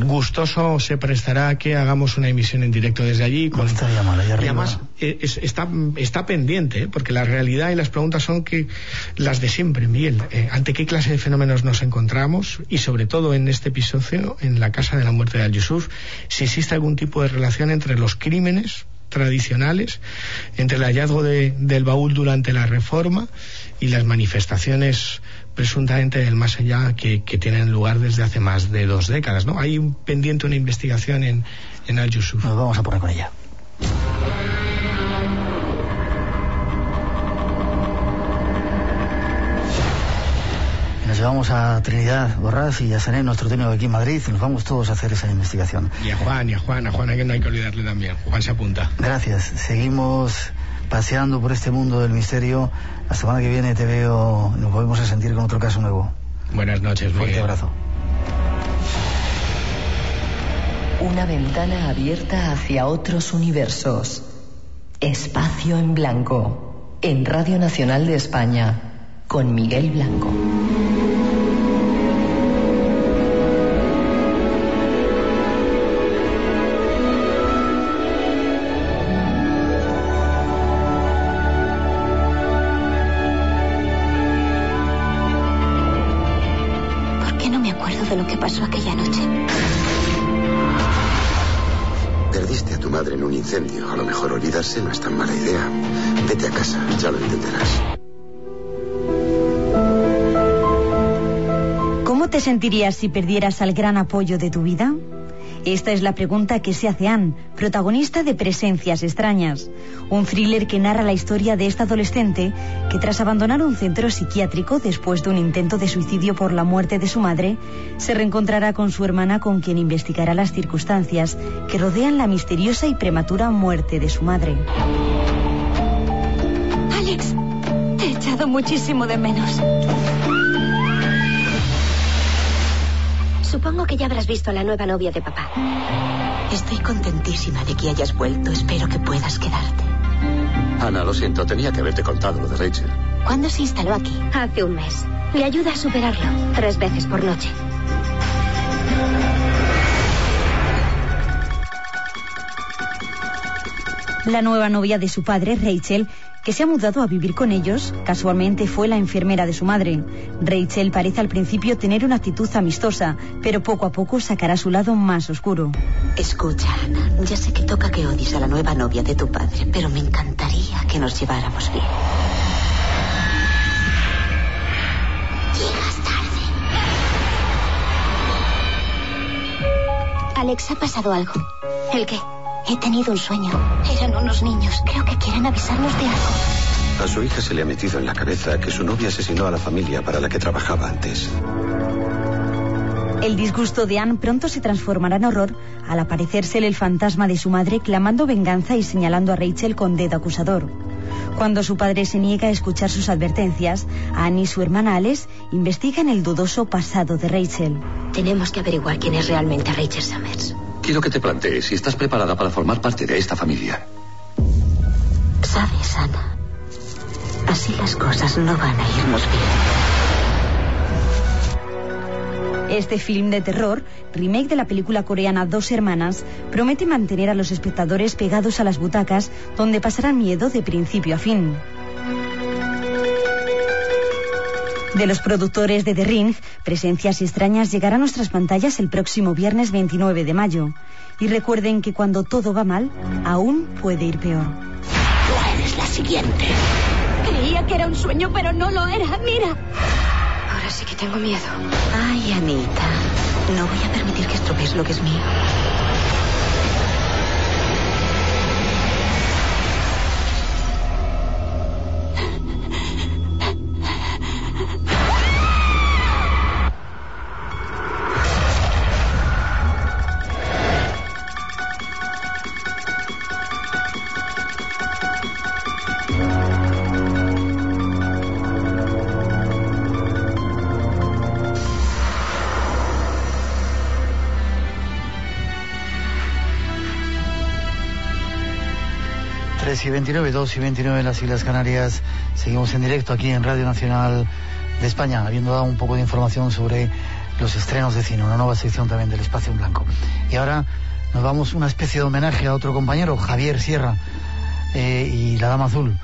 gustoso se prestará a que hagamos una emisión en directo desde allí. Ahí y además eh, es- está, está pendiente, ¿eh? porque la realidad y las preguntas son que las de siempre, Miguel. Eh, ¿Ante qué clase de fenómenos nos encontramos? Y sobre todo en este episodio, en la casa de la muerte de Al-Yusuf, si existe algún tipo de relación entre los crímenes tradicionales, entre el hallazgo de- del baúl durante la reforma y las manifestaciones presuntamente del más allá que, que tienen lugar desde hace más de dos décadas. ¿no? Hay un pendiente una investigación en, en Al-Yusuf. Nos vamos a poner con ella. Nos llevamos a Trinidad Borrás y a Sané, nuestro técnico aquí en Madrid, y nos vamos todos a hacer esa investigación. Y a Juan, y a Juan, a Juan hay que no hay que olvidarle también. Juan se apunta. Gracias. Seguimos paseando por este mundo del misterio. La semana que viene te veo nos volvemos a sentir con otro caso nuevo. Buenas noches, Fuerte Miguel. abrazo. Una ventana abierta hacia otros universos. Espacio en Blanco. En Radio Nacional de España. Con Miguel Blanco. A lo mejor olvidarse no es tan mala idea. Vete a casa, ya lo entenderás. ¿Cómo te sentirías si perdieras al gran apoyo de tu vida? Esta es la pregunta que se hace Anne, protagonista de Presencias extrañas, un thriller que narra la historia de esta adolescente que tras abandonar un centro psiquiátrico después de un intento de suicidio por la muerte de su madre, se reencontrará con su hermana con quien investigará las circunstancias que rodean la misteriosa y prematura muerte de su madre. Alex, te he echado muchísimo de menos. Supongo que ya habrás visto a la nueva novia de papá. Estoy contentísima de que hayas vuelto. Espero que puedas quedarte. Ana, lo siento, tenía que haberte contado lo de Rachel. ¿Cuándo se instaló aquí? Hace un mes. Le ayuda a superarlo. Tres veces por noche. La nueva novia de su padre, Rachel, que se ha mudado a vivir con ellos, casualmente fue la enfermera de su madre. Rachel parece al principio tener una actitud amistosa, pero poco a poco sacará su lado más oscuro. Escucha, Ana. Ya sé que toca que odies a la nueva novia de tu padre, pero me encantaría que nos lleváramos bien. Llegas tarde. Alex, ha pasado algo. ¿El qué? He tenido un sueño. Eran unos niños. Creo que quieren avisarnos de algo. A su hija se le ha metido en la cabeza que su novia asesinó a la familia para la que trabajaba antes. El disgusto de Anne pronto se transformará en horror al aparecérsele el fantasma de su madre clamando venganza y señalando a Rachel con dedo acusador. Cuando su padre se niega a escuchar sus advertencias, Annie y su hermana Alice investigan el dudoso pasado de Rachel. Tenemos que averiguar quién es realmente Rachel Summers. Quiero que te plantees si estás preparada para formar parte de esta familia. Sabes, Ana, así las cosas no van a irnos bien. Este film de terror, remake de la película coreana Dos Hermanas, promete mantener a los espectadores pegados a las butacas donde pasarán miedo de principio a fin. De los productores de The Ring, Presencias Extrañas llegará a nuestras pantallas el próximo viernes 29 de mayo. Y recuerden que cuando todo va mal, aún puede ir peor. Tú eres la siguiente. Creía que era un sueño, pero no lo era. Mira. Ahora sí que tengo miedo. Ay, Anita. No voy a permitir que estropees lo que es mío. Y 29, 2 y 29 en las Islas Canarias. Seguimos en directo aquí en Radio Nacional de España, habiendo dado un poco de información sobre los estrenos de cine, una nueva sección también del Espacio en Blanco. Y ahora nos vamos una especie de homenaje a otro compañero, Javier Sierra eh, y la Dama Azul.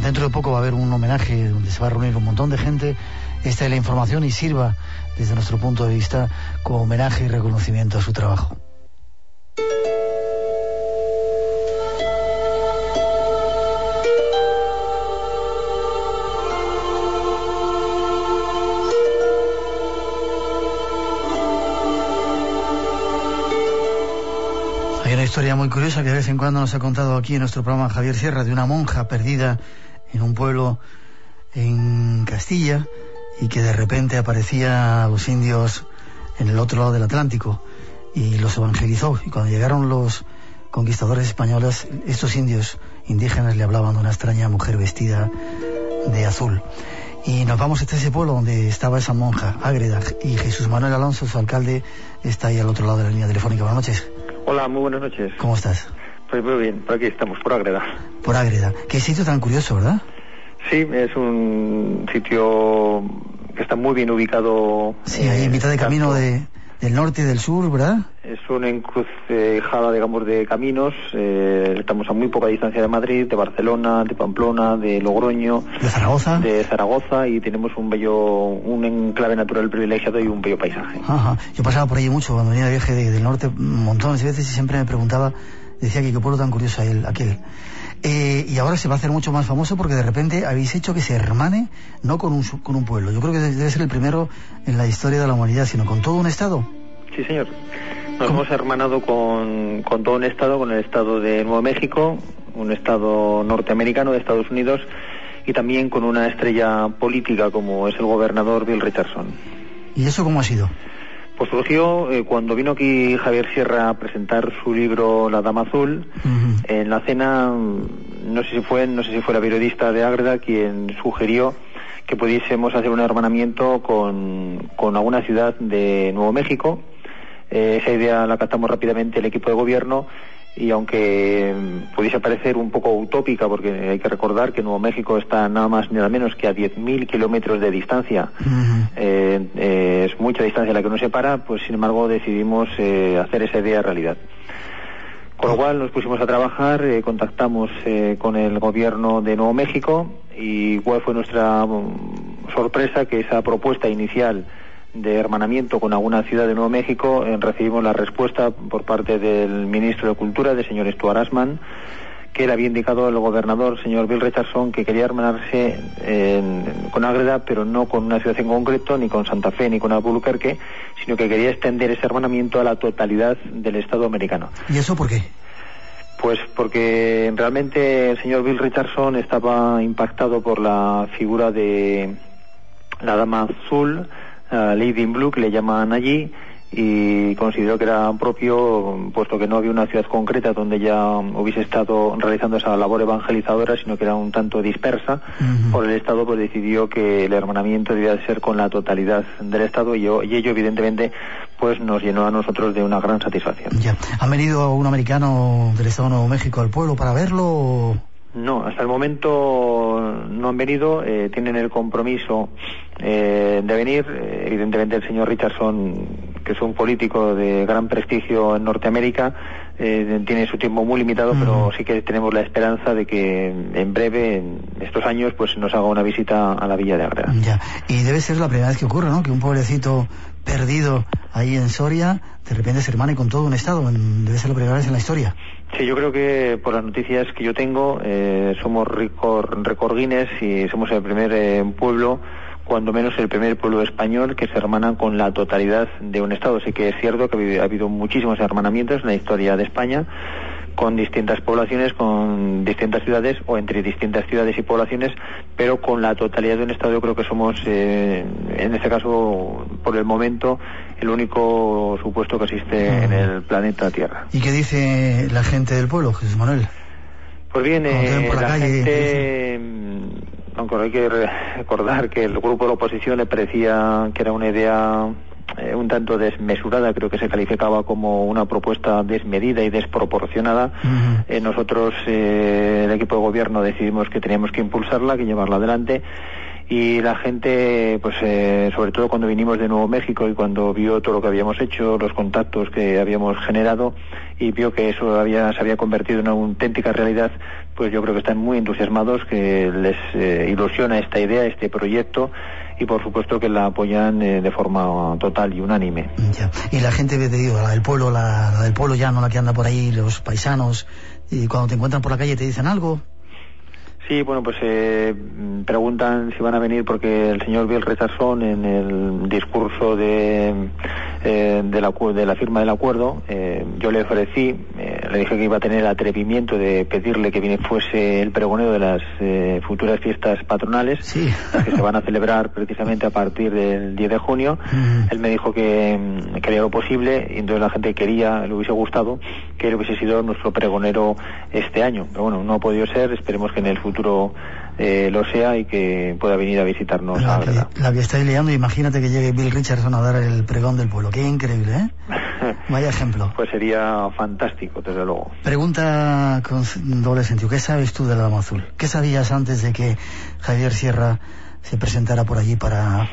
Dentro de poco va a haber un homenaje donde se va a reunir un montón de gente. Esta es la información y sirva, desde nuestro punto de vista, como homenaje y reconocimiento a su trabajo. Historia muy curiosa que de vez en cuando nos ha contado aquí en nuestro programa Javier Sierra de una monja perdida en un pueblo en Castilla y que de repente aparecía a los indios en el otro lado del Atlántico y los evangelizó. Y cuando llegaron los conquistadores españoles, estos indios indígenas le hablaban de una extraña mujer vestida de azul. Y nos vamos hasta ese pueblo donde estaba esa monja, Ágreda, y Jesús Manuel Alonso, su alcalde, está ahí al otro lado de la línea telefónica. Buenas noches. Hola, muy buenas noches. ¿Cómo estás? Pues muy bien, por aquí estamos, por Ágreda. Por Ágreda. Qué sitio tan curioso, ¿verdad? Sí, es un sitio que está muy bien ubicado. Sí, ahí en mitad de camino de, del norte y del sur, ¿verdad? Es una encrucijada, digamos, de caminos. Eh, estamos a muy poca distancia de Madrid, de Barcelona, de Pamplona, de Logroño. ¿De Zaragoza? De Zaragoza y tenemos un bello, un enclave natural privilegiado y un bello paisaje. Ajá. Yo pasaba por allí mucho cuando venía de viaje del norte, montones de veces y siempre me preguntaba, decía que qué pueblo tan curioso aquel. aquel. Eh, y ahora se va a hacer mucho más famoso porque de repente habéis hecho que se hermane no con un, con un pueblo. Yo creo que debe ser el primero en la historia de la humanidad, sino con todo un estado. Sí, señor. Nos hemos hermanado con, con todo un estado, con el estado de Nuevo México, un estado norteamericano de Estados Unidos y también con una estrella política como es el gobernador Bill Richardson. ¿Y eso cómo ha sido? Pues surgió eh, cuando vino aquí Javier Sierra a presentar su libro La Dama Azul. En la cena, no sé si fue, no sé si fue la periodista de Ágreda quien sugirió que pudiésemos hacer un hermanamiento con, con alguna ciudad de Nuevo México. Eh, esa idea la captamos rápidamente el equipo de gobierno y aunque pudiese parecer un poco utópica, porque hay que recordar que Nuevo México está nada más ni nada menos que a 10.000 kilómetros de distancia, eh, eh, es mucha distancia la que nos separa, pues sin embargo decidimos eh, hacer esa idea realidad. Con lo cual nos pusimos a trabajar, eh, contactamos eh, con el gobierno de Nuevo México y cuál fue nuestra mm, sorpresa que esa propuesta inicial de hermanamiento con alguna ciudad de Nuevo México, eh, recibimos la respuesta por parte del ministro de Cultura, del señor Stuart Asman, que le había indicado al gobernador, señor Bill Richardson, que quería hermanarse en- con Ágreda, pero no con una ciudad en concreto, ni con Santa Fe, ni con Albuquerque, sino que quería extender ese hermanamiento a la totalidad del Estado americano. ¿Y eso por qué? Pues porque realmente el señor Bill Richardson estaba impactado por la figura de la dama azul, eh, Lady in Blue, que le llaman allí, y consideró que era propio, puesto que no había una ciudad concreta donde ya hubiese estado realizando esa labor evangelizadora, sino que era un tanto dispersa por el Estado, pues decidió que el hermanamiento debía ser con la totalidad del Estado y, y ello evidentemente pues nos llenó a nosotros de una gran satisfacción. Ya. ¿Ha venido un americano del Estado de Nuevo México al pueblo para verlo? No, hasta el momento no han venido, eh, tienen el compromiso eh, de venir. Eh, evidentemente el señor Richardson, que es un político de gran prestigio en Norteamérica, tiene su tiempo muy limitado, pero sí que tenemos la esperanza de que en breve, en estos años, pues nos haga una visita a la villa de Agreda. Ya, y debe ser la primera vez que ocurre, ¿no? Que un pobrecito perdido ahí en Soria, de repente se hermane con todo un estado. Debe ser la primera vez en la historia. Sí, yo creo que por las noticias que yo tengo, eh, somos récord Guinness y somos el primer eh, pueblo, cuando menos el primer pueblo español que se hermana con la totalidad de un Estado. Sí que es cierto que ha habido muchísimos hermanamientos en la historia de España con distintas poblaciones, con distintas ciudades o entre distintas ciudades y poblaciones, pero con la totalidad de un Estado yo creo que somos, eh, en este caso, por el momento, el único supuesto que existe en el planeta Tierra. ¿Y qué dice la gente del pueblo, Jesús Manuel? Pues bien, eh, la, gente, mm, aunque hay que recordar que el grupo de la oposición le parecía que era una idea eh, un tanto desmesurada, creo que se calificaba como una propuesta desmedida y desproporcionada. Eh, nosotros, el equipo de gobierno, decidimos que teníamos que impulsarla, que llevarla adelante y la gente, pues eh, sobre todo cuando vinimos de Nuevo México y cuando vio todo lo que habíamos hecho, los contactos que habíamos generado y vio que eso había, se había convertido en una auténtica realidad, pues yo creo que están muy entusiasmados, que les eh, ilusiona esta idea, este proyecto y por supuesto que la apoyan eh, de forma total y unánime. Y la gente, te digo, la del pueblo, la, la del pueblo llano, la que anda por ahí, los paisanos, y cuando te encuentran por la calle te dicen algo. Sí, bueno, pues eh, preguntan si van a venir porque el señor Bill Richardson en el discurso de, eh, de, la, de la firma del acuerdo, eh, yo le ofrecí, le dije que iba a tener el atrevimiento de pedirle que fuese el pregonero de las futuras fiestas patronales, que se van a celebrar precisamente a partir del 10 de junio. Él me dijo que, que haría lo posible y entonces la gente quería, le hubiese gustado que él hubiese sido nuestro pregonero este año. Pero bueno, no ha podido ser, esperemos que en el futuro eh, lo sea y que pueda venir a visitarnos la a que, la que estáis liando, imagínate que llegue Bill Richardson a dar el pregón del pueblo. Qué increíble, ¿eh? Vaya ejemplo. Pues sería fantástico, desde luego. Pregunta con doble sentido. ¿Qué sabes tú de la Dama Azul? ¿Qué sabías antes de que Javier Sierra se presentara por allí para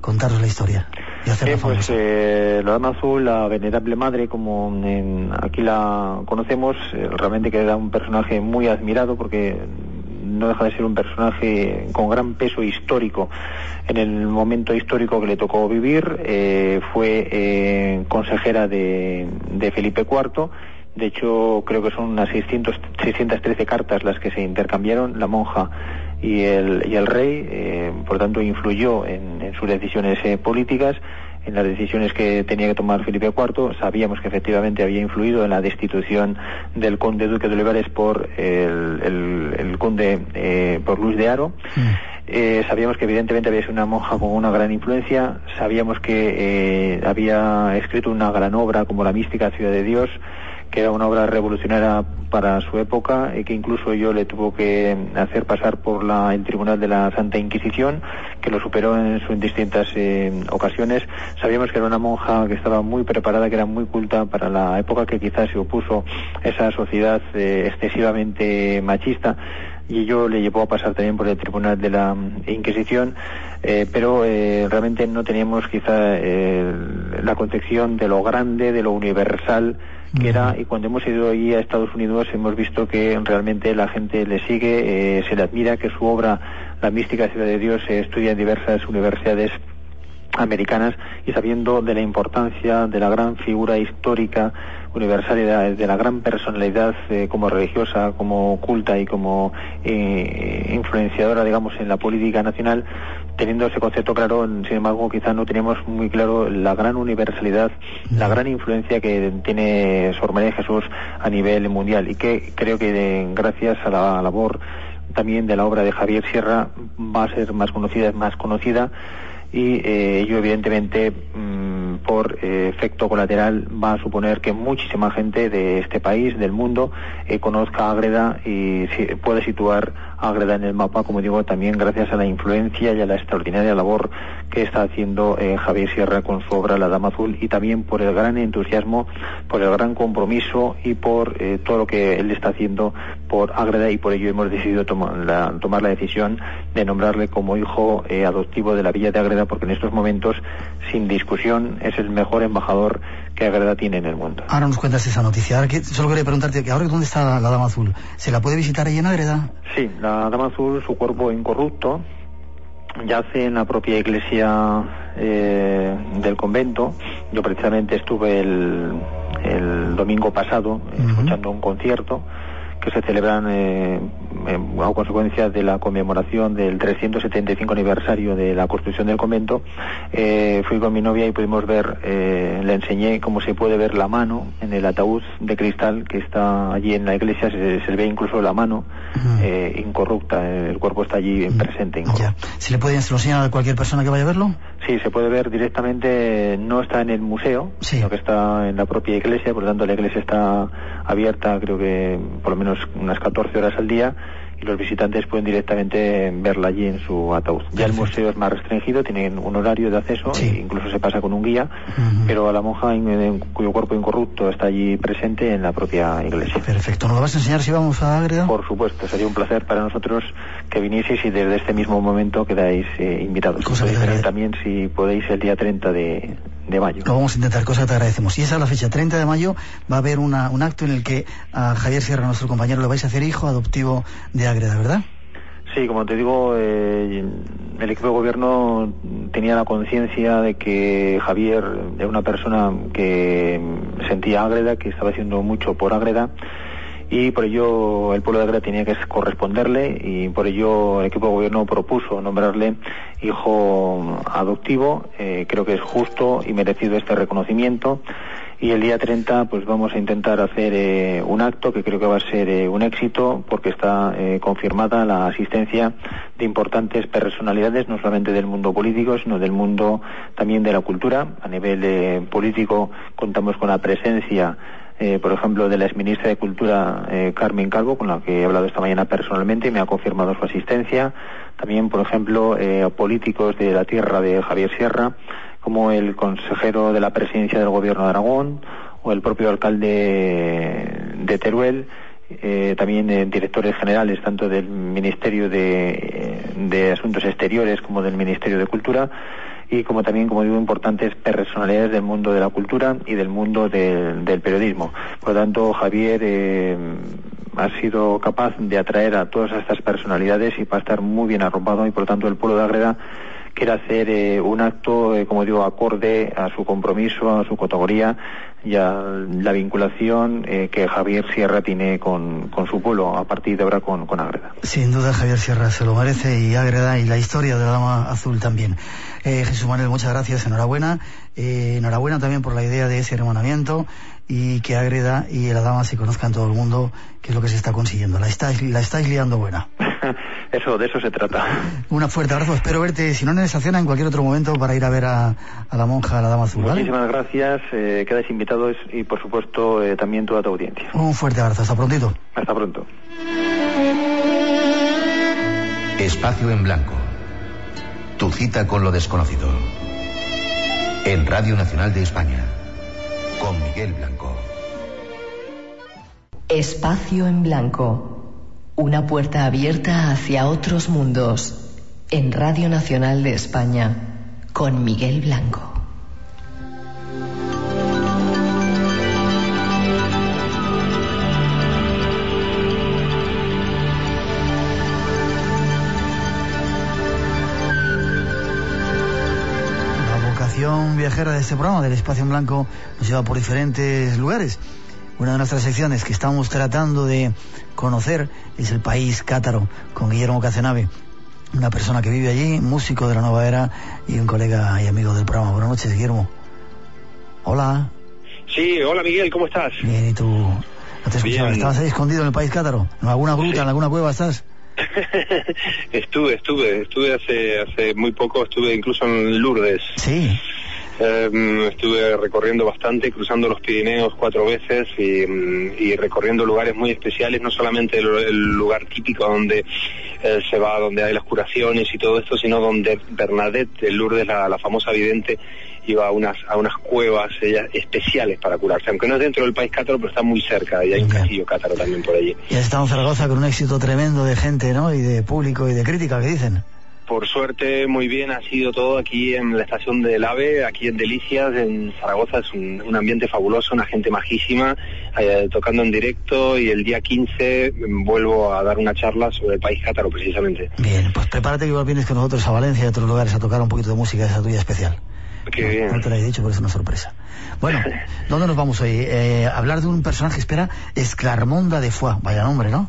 contaros la historia? Y hacerla pues eh, la Dama Azul, la venerable madre, como aquí la conocemos, eh, realmente que era un personaje muy admirado porque no deja de ser un personaje con gran peso histórico en el momento histórico que le tocó vivir. Eh, fue eh, consejera de, Felipe IV. De hecho, creo que son unas 600, 613 cartas las que se intercambiaron la monja y el, y el rey. Eh, por tanto, influyó en, sus decisiones políticas en las decisiones que tenía que tomar Felipe IV. Sabíamos que efectivamente había influido en la destitución del conde duque de Olivares por el, conde, eh, por Luis de Aro. Mm. Eh, sabíamos que evidentemente había sido una monja con una gran influencia, sabíamos que eh, había escrito una gran obra como La mística ciudad de Dios, que era una obra revolucionaria para su época y que incluso yo le tuvo que hacer pasar por la, el Tribunal de la Santa Inquisición, que lo superó en, su, distintas eh, ocasiones. Sabíamos que era una monja que estaba muy preparada, que era muy culta para la época que quizás se opuso esa sociedad eh, excesivamente machista y ello le llevó a pasar también por el Tribunal de la Inquisición, eh, pero realmente no teníamos quizá la concepción de lo grande, de lo universal, que era, y cuando hemos ido ahí a Estados Unidos hemos visto que realmente la gente le sigue, eh, se le admira, que su obra, La mística ciudad de Dios, se estudia en diversas universidades americanas y sabiendo de la importancia de la gran figura histórica universal y de la, gran personalidad eh, como religiosa, como culta y como eh, influenciadora, digamos, en la política nacional, teniendo ese concepto claro, sin embargo, quizá no tenemos muy claro la gran universalidad, la gran influencia que tiene Sor María Jesús a nivel mundial. Y que creo que gracias a la labor también de la obra de Javier Sierra va a ser más conocida, más conocida. Y eh, ello evidentemente mm, por eh, efecto colateral va a suponer que muchísima gente de este país, del mundo, eh, conozca Ágreda y si, puede situar Ágreda en el mapa, como digo, también gracias a la influencia y a la extraordinaria labor que está haciendo eh, Javier Sierra con su obra La Dama Azul y también por el gran entusiasmo, por el gran compromiso y por eh, todo lo que él está haciendo por Ágreda y por ello hemos decidido tomar la, tomar la decisión de nombrarle como hijo eh, adoptivo de la villa de Ágreda porque en estos momentos, sin discusión, es el mejor embajador que Ágreda tiene en el mundo. Ahora nos cuentas esa noticia. Ahora que, solo quería preguntarte, que ahora dónde está la, la Dama Azul, ¿se la puede visitar ahí en Ágreda? Sí, la Dama Azul, su cuerpo incorrupto, yace en la propia iglesia eh, del convento. Yo precisamente estuve el, el domingo pasado escuchando un concierto que se celebran eh, a consecuencia de la conmemoración del 375 aniversario de la construcción del convento. Eh, fui con mi novia y pudimos ver, eh, le enseñé cómo se puede ver la mano en el ataúd de cristal que está allí en la iglesia, se, se ve incluso la mano eh, incorrupta, el cuerpo está allí presente. Ya. ¿Se le puede se lo enseñar a cualquier persona que vaya a verlo? Sí, se puede ver directamente, no está en el museo, sino que está en la propia iglesia, por lo tanto la iglesia está abierta creo que por lo menos unas 14 horas al día y los visitantes pueden directamente verla allí en su ataúd. Ya el museo es más restringido, tienen un horario de acceso, e incluso se pasa con un guía, pero a la monja en, en cuyo cuerpo incorrupto está allí presente en la propia iglesia. Perfecto. ¿Nos lo vas a enseñar si vamos a Ágreda? Por supuesto, sería un placer para nosotros que vinieseis y desde este mismo momento quedáis eh, invitados. Cosa también si podéis el día 30 de, de mayo. Lo vamos a intentar, cosa que te agradecemos. Y esa es la fecha, 30 de mayo, va a haber una- un acto en el que a Javier Sierra, nuestro compañero, le vais a hacer hijo adoptivo de Ágreda, ¿verdad? Sí, como te digo, eh, el equipo de gobierno tenía la conciencia de que Javier era una persona que sentía Ágreda, que estaba haciendo mucho por Ágreda y por ello el pueblo de Ágreda tenía que corresponderle y por ello el equipo de gobierno propuso nombrarle hijo adoptivo. Eh, creo que es justo y merecido este reconocimiento y el día 30 pues vamos a intentar hacer eh, un acto que creo que va a ser eh, un éxito porque está confirmada la asistencia de importantes personalidades no solamente del mundo político sino del mundo también de la cultura a nivel político contamos con la presencia eh, por ejemplo, de la exministra de Cultura, eh, Carmen Calvo, con la que he hablado esta mañana personalmente y me ha confirmado su asistencia. También, por ejemplo, eh, políticos de la tierra de Javier Sierra, como el consejero de la presidencia del Gobierno de Aragón o el propio alcalde de Teruel. eh, también eh, directores generales tanto del Ministerio de, de Asuntos Exteriores como del Ministerio de Cultura y como también, como digo, importantes personalidades del mundo de la cultura y del mundo del- del periodismo. Por lo tanto, Javier eh, ha sido capaz de atraer a todas estas personalidades y va a estar muy bien arropado y por lo tanto el pueblo de Ágreda quiere hacer eh, un acto, eh, como digo, acorde a su compromiso, a su categoría y a la vinculación eh, que Javier Sierra tiene con, su pueblo a partir de ahora con, con Ágreda. Sin duda Javier Sierra se lo merece y Ágreda y la historia de la Dama Azul también. Eh, Jesús Manuel, muchas gracias, enhorabuena. Eh, enhorabuena también por la idea de ese hermanamiento y que Ágreda y la Dama se conozcan todo el mundo, que es lo que se está consiguiendo. La estáis, la estáis liando buena. Eso, de eso se trata. Un fuerte abrazo, espero verte, si no en esa cena, en cualquier otro momento para ir a ver a, a la monja, a la Dama Azul, ¿vale? Muchísimas gracias, eh, quedáis invitados y por supuesto eh, también toda tu audiencia. Un fuerte abrazo, hasta prontito. Hasta pronto. Espacio en Blanco. Tu cita con lo desconocido. En Radio Nacional de España. Con Miguel Blanco. Espacio en blanco. Una puerta abierta hacia otros mundos. En Radio Nacional de España. Con Miguel Blanco. Viajera de este programa, del Espacio en Blanco, nos lleva por diferentes lugares. Una de nuestras secciones que estamos tratando de conocer es el país cátaro, con Guillermo Cacenave, una persona que vive allí, músico de la nueva era y un colega y amigo del programa. Buenas noches, Guillermo. Hola. Sí, hola Miguel, ¿cómo estás? Bien, ¿y tú? No te escuchaba, Bien. ¿estabas ahí escondido en el país cátaro? ¿En alguna gruta, en alguna cueva estás? estuve, estuve, estuve hace, hace muy poco, estuve incluso en Lourdes. Sí. Eh, estuve recorriendo bastante, cruzando los Pirineos cuatro veces y, mm, y recorriendo lugares muy especiales, no solamente el, el lugar típico donde eh, se va, donde hay las curaciones y todo esto, sino donde Bernadette, el Lourdes, la, la famosa vidente, iba a unas, a unas cuevas ella, especiales para curarse, aunque no es dentro del país cátaro, pero está muy cerca y hay un castillo cátaro también por allí. Y has estado en Zaragoza con un éxito tremendo de gente, ¿no? Y de público y de crítica, ¿qué dicen? Por suerte, muy bien ha sido todo aquí en la estación del AVE, aquí en Delicias, en Zaragoza. Es un, un ambiente fabuloso, una gente majísima, eh, tocando en directo. Y el día 15 mm, vuelvo a dar una charla sobre el país cátaro, precisamente. Bien, pues prepárate que igual vienes con nosotros a Valencia y a otros lugares a tocar un poquito de música esa tuya especial. Qué bien. No te lo he dicho, pero es una sorpresa. Bueno, ¿dónde nos vamos hoy? Eh, hablar de un personaje, espera, Esclarmonda de Foix. Vaya nombre, ¿no?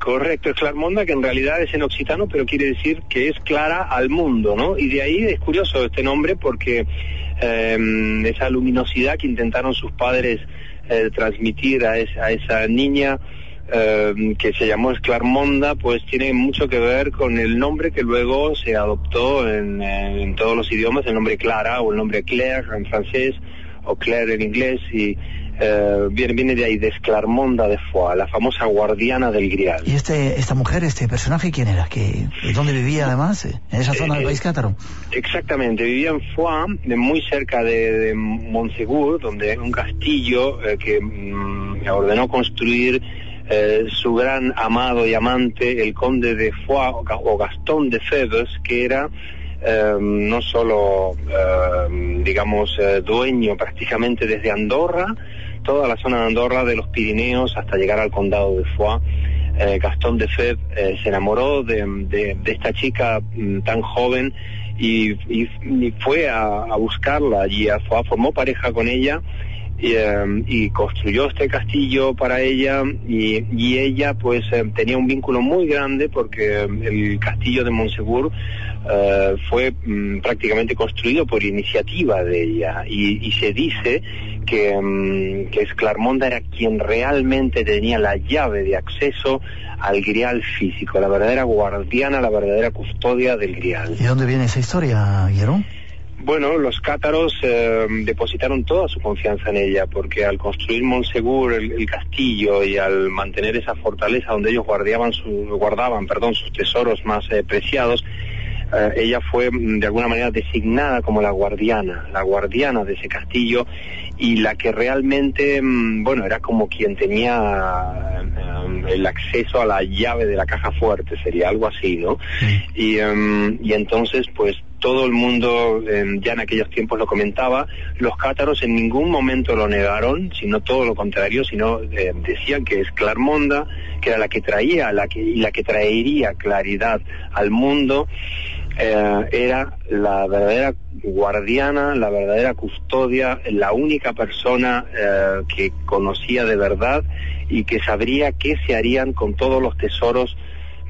Correcto, es Clarmonda, que en realidad es en occitano, pero quiere decir que es clara al mundo, ¿no? Y de ahí es curioso este nombre porque eh, esa luminosidad que intentaron sus padres eh, transmitir a, es- a esa niña eh, que se llamó Esclarmonda, pues tiene mucho que ver con el nombre que luego se adoptó en, en todos los idiomas, el nombre Clara o el nombre Claire en francés o Claire en inglés y eh, viene, viene de ahí, de Esclarmonda de Foix, la famosa guardiana del Grial. ¿Y este, esta mujer, este personaje, quién era? ¿Qué, ¿Dónde vivía además? ¿En esa zona del Eh, país cátaro? Exactamente, vivía en Foix, de muy cerca de, de Montsegur, donde un castillo eh, que mm, ordenó construir eh, su gran amado y amante, el conde de Foix o Ga- o Gastón de Febres, que era eh, no solo, eh, digamos, dueño prácticamente desde Andorra, toda la zona de Andorra, de los Pirineos hasta llegar al condado de Foix. Eh, Gastón de Feb eh, se enamoró de, de- de esta chica mm, tan joven y, fue a, a buscarla allí a Foix, formó pareja con ella y, eh, y construyó este castillo para ella y, y ella pues eh, tenía un vínculo muy grande porque eh, el castillo de Monsegur eh, fue mm, prácticamente construido por iniciativa de ella y, y se dice que, que Esclarmonda era quien realmente tenía la llave de acceso al grial físico, la verdadera guardiana, la verdadera custodia del grial. ¿Y dónde viene esa historia, Guillermo? Bueno, los cátaros eh, depositaron toda su confianza en ella, porque al construir Monsegur, el, el castillo, y al mantener esa fortaleza donde ellos guardaban, su, guardaban perdón, sus tesoros más eh, preciados, eh, ella fue mm, de alguna manera designada como la guardiana, la guardiana de ese castillo y la que realmente, mm, bueno, era como quien tenía eh, el acceso a la llave de la caja fuerte, sería algo así, ¿no? Y, em, y entonces, pues todo el mundo em, ya en aquellos tiempos lo comentaba, los cátaros en ningún momento lo negaron, sino todo lo contrario, sino eh, decían que es Clarmonda, que era la que traía la que, y la que traería claridad al mundo, eh, era la verdadera guardiana, la verdadera custodia, la única persona eh, que conocía de verdad y que sabría qué se harían con todos los tesoros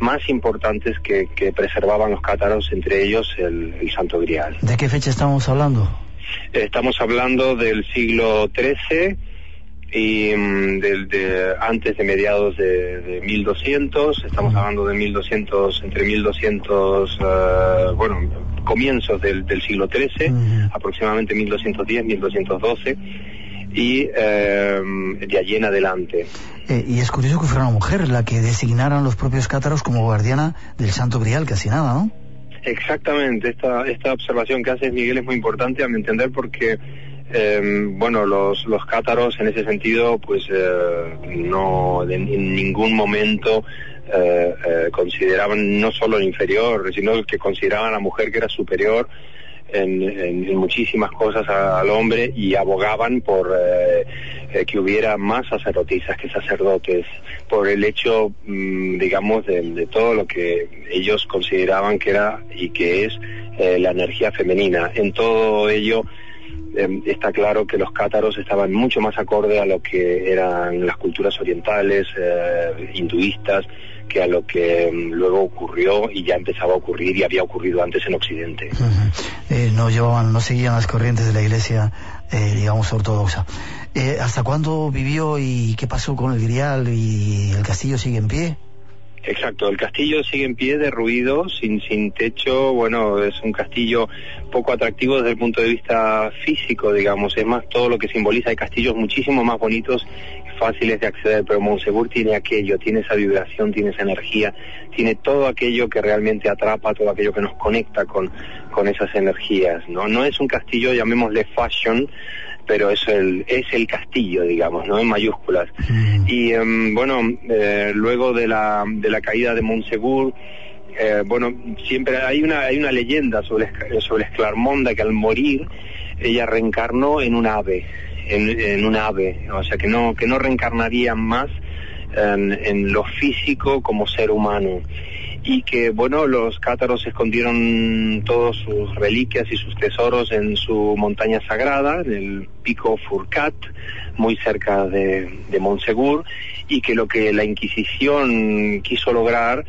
más importantes que, que preservaban los cátaros, entre ellos el, el Santo Grial. ¿De qué fecha estamos hablando? Estamos hablando del siglo XIII y mm, del, de, antes de mediados de, de 1200, estamos hablando de 1200, entre 1200, eh, bueno, comienzos del, del siglo XIII, aproximadamente 1210, 1212, y eh, de allí en adelante. Eh, y es curioso que fuera una mujer la que designaran los propios cátaros como guardiana del Santo Grial, casi nada, ¿no? Exactamente, esta, esta observación que haces Miguel es muy importante a mi entender porque eh, bueno, los, los cátaros en ese sentido pues eh, no de- en ningún momento eh, eh, consideraban no solo el inferior, sino que consideraban a la mujer que era superior en, en- muchísimas cosas al hombre y abogaban por eh, eh, que hubiera más sacerdotisas que sacerdotes, por el hecho, mm, digamos, de, de todo lo que ellos consideraban que era y que es eh, la energía femenina. En todo ello eh, está claro que los cátaros estaban mucho más acorde a lo que eran las culturas orientales, hinduistas, que a lo que mm, luego ocurrió y ya empezaba a ocurrir y había ocurrido antes en Occidente. Eh, no llevaban, no seguían las corrientes de la iglesia, eh, digamos, ortodoxa. Eh, ¿Hasta cuándo vivió y qué pasó con el Grial y el castillo sigue en pie? Exacto, el castillo sigue en pie, derruido, sin, sin techo, bueno, es un castillo poco atractivo desde el punto de vista físico, digamos, es más todo lo que simboliza, hay castillos muchísimo más bonitos fáciles de acceder, pero Monsegur tiene aquello, tiene esa vibración, tiene esa energía, tiene todo aquello que realmente atrapa, todo aquello que nos conecta con, con esas energías, ¿no? No es un castillo, llamémosle fashion, pero es el, es el castillo, digamos, ¿no? En mayúsculas. Y em, bueno, eh, luego de la, de la caída de Montsegur, eh, bueno, siempre hay una, hay una leyenda sobre, sobre Esclarmonda que al morir ella reencarnó en un ave, en, en un ave, o sea que no, que no reencarnaría más en, lo físico como ser humano. Y que bueno los cátaros escondieron todos sus reliquias y sus tesoros en su montaña sagrada en el pico Furcat muy cerca de, de Montsegur y que lo que la Inquisición quiso lograr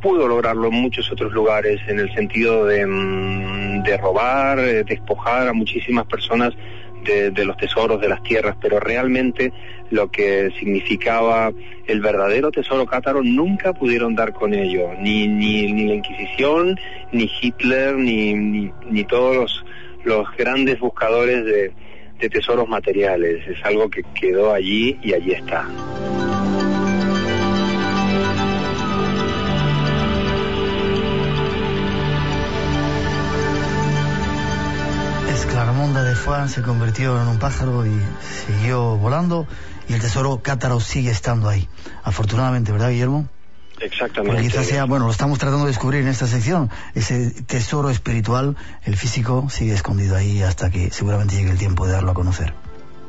pudo lograrlo en muchos otros lugares en el sentido de, mm, de robar, despojar a muchísimas personas de, los tesoros de las tierras, pero realmente lo que significaba el verdadero tesoro cátaro nunca pudieron dar con ello, ni, ni, ni la Inquisición, ni Hitler, ni, ni, ni todos los, los grandes buscadores de, de tesoros materiales. Es algo que quedó allí y allí está. De Fuan se convirtió en un pájaro y siguió volando y el tesoro cátaro sigue estando ahí. Afortunadamente, ¿verdad, Guillermo? Exactamente. Porque quizás sea, bueno, lo estamos tratando de descubrir en esta sección, ese tesoro espiritual, el físico sigue escondido ahí hasta que seguramente llegue el tiempo de darlo a conocer.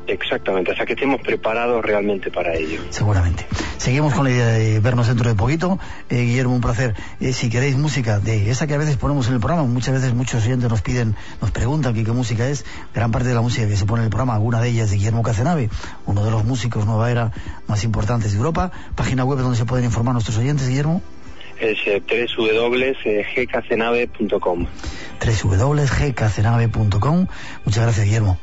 Exactamente, hasta que estemos preparados realmente para ello. Seguramente. Seguimos con la idea de vernos dentro de poquito. Eh, Guillermo, un placer. Eh, si queréis música de esa que a veces ponemos en el programa, muchas veces muchos oyentes nos piden, nos preguntan qué, qué música es. Gran parte de la música que se pone en el programa, alguna de ellas de Guillermo Cacenave, uno de los músicos nueva era más importantes de Europa. Página web donde se pueden informar nuestros oyentes, Guillermo. Es eh, www.gcacenave.com Muchas gracias, Guillermo.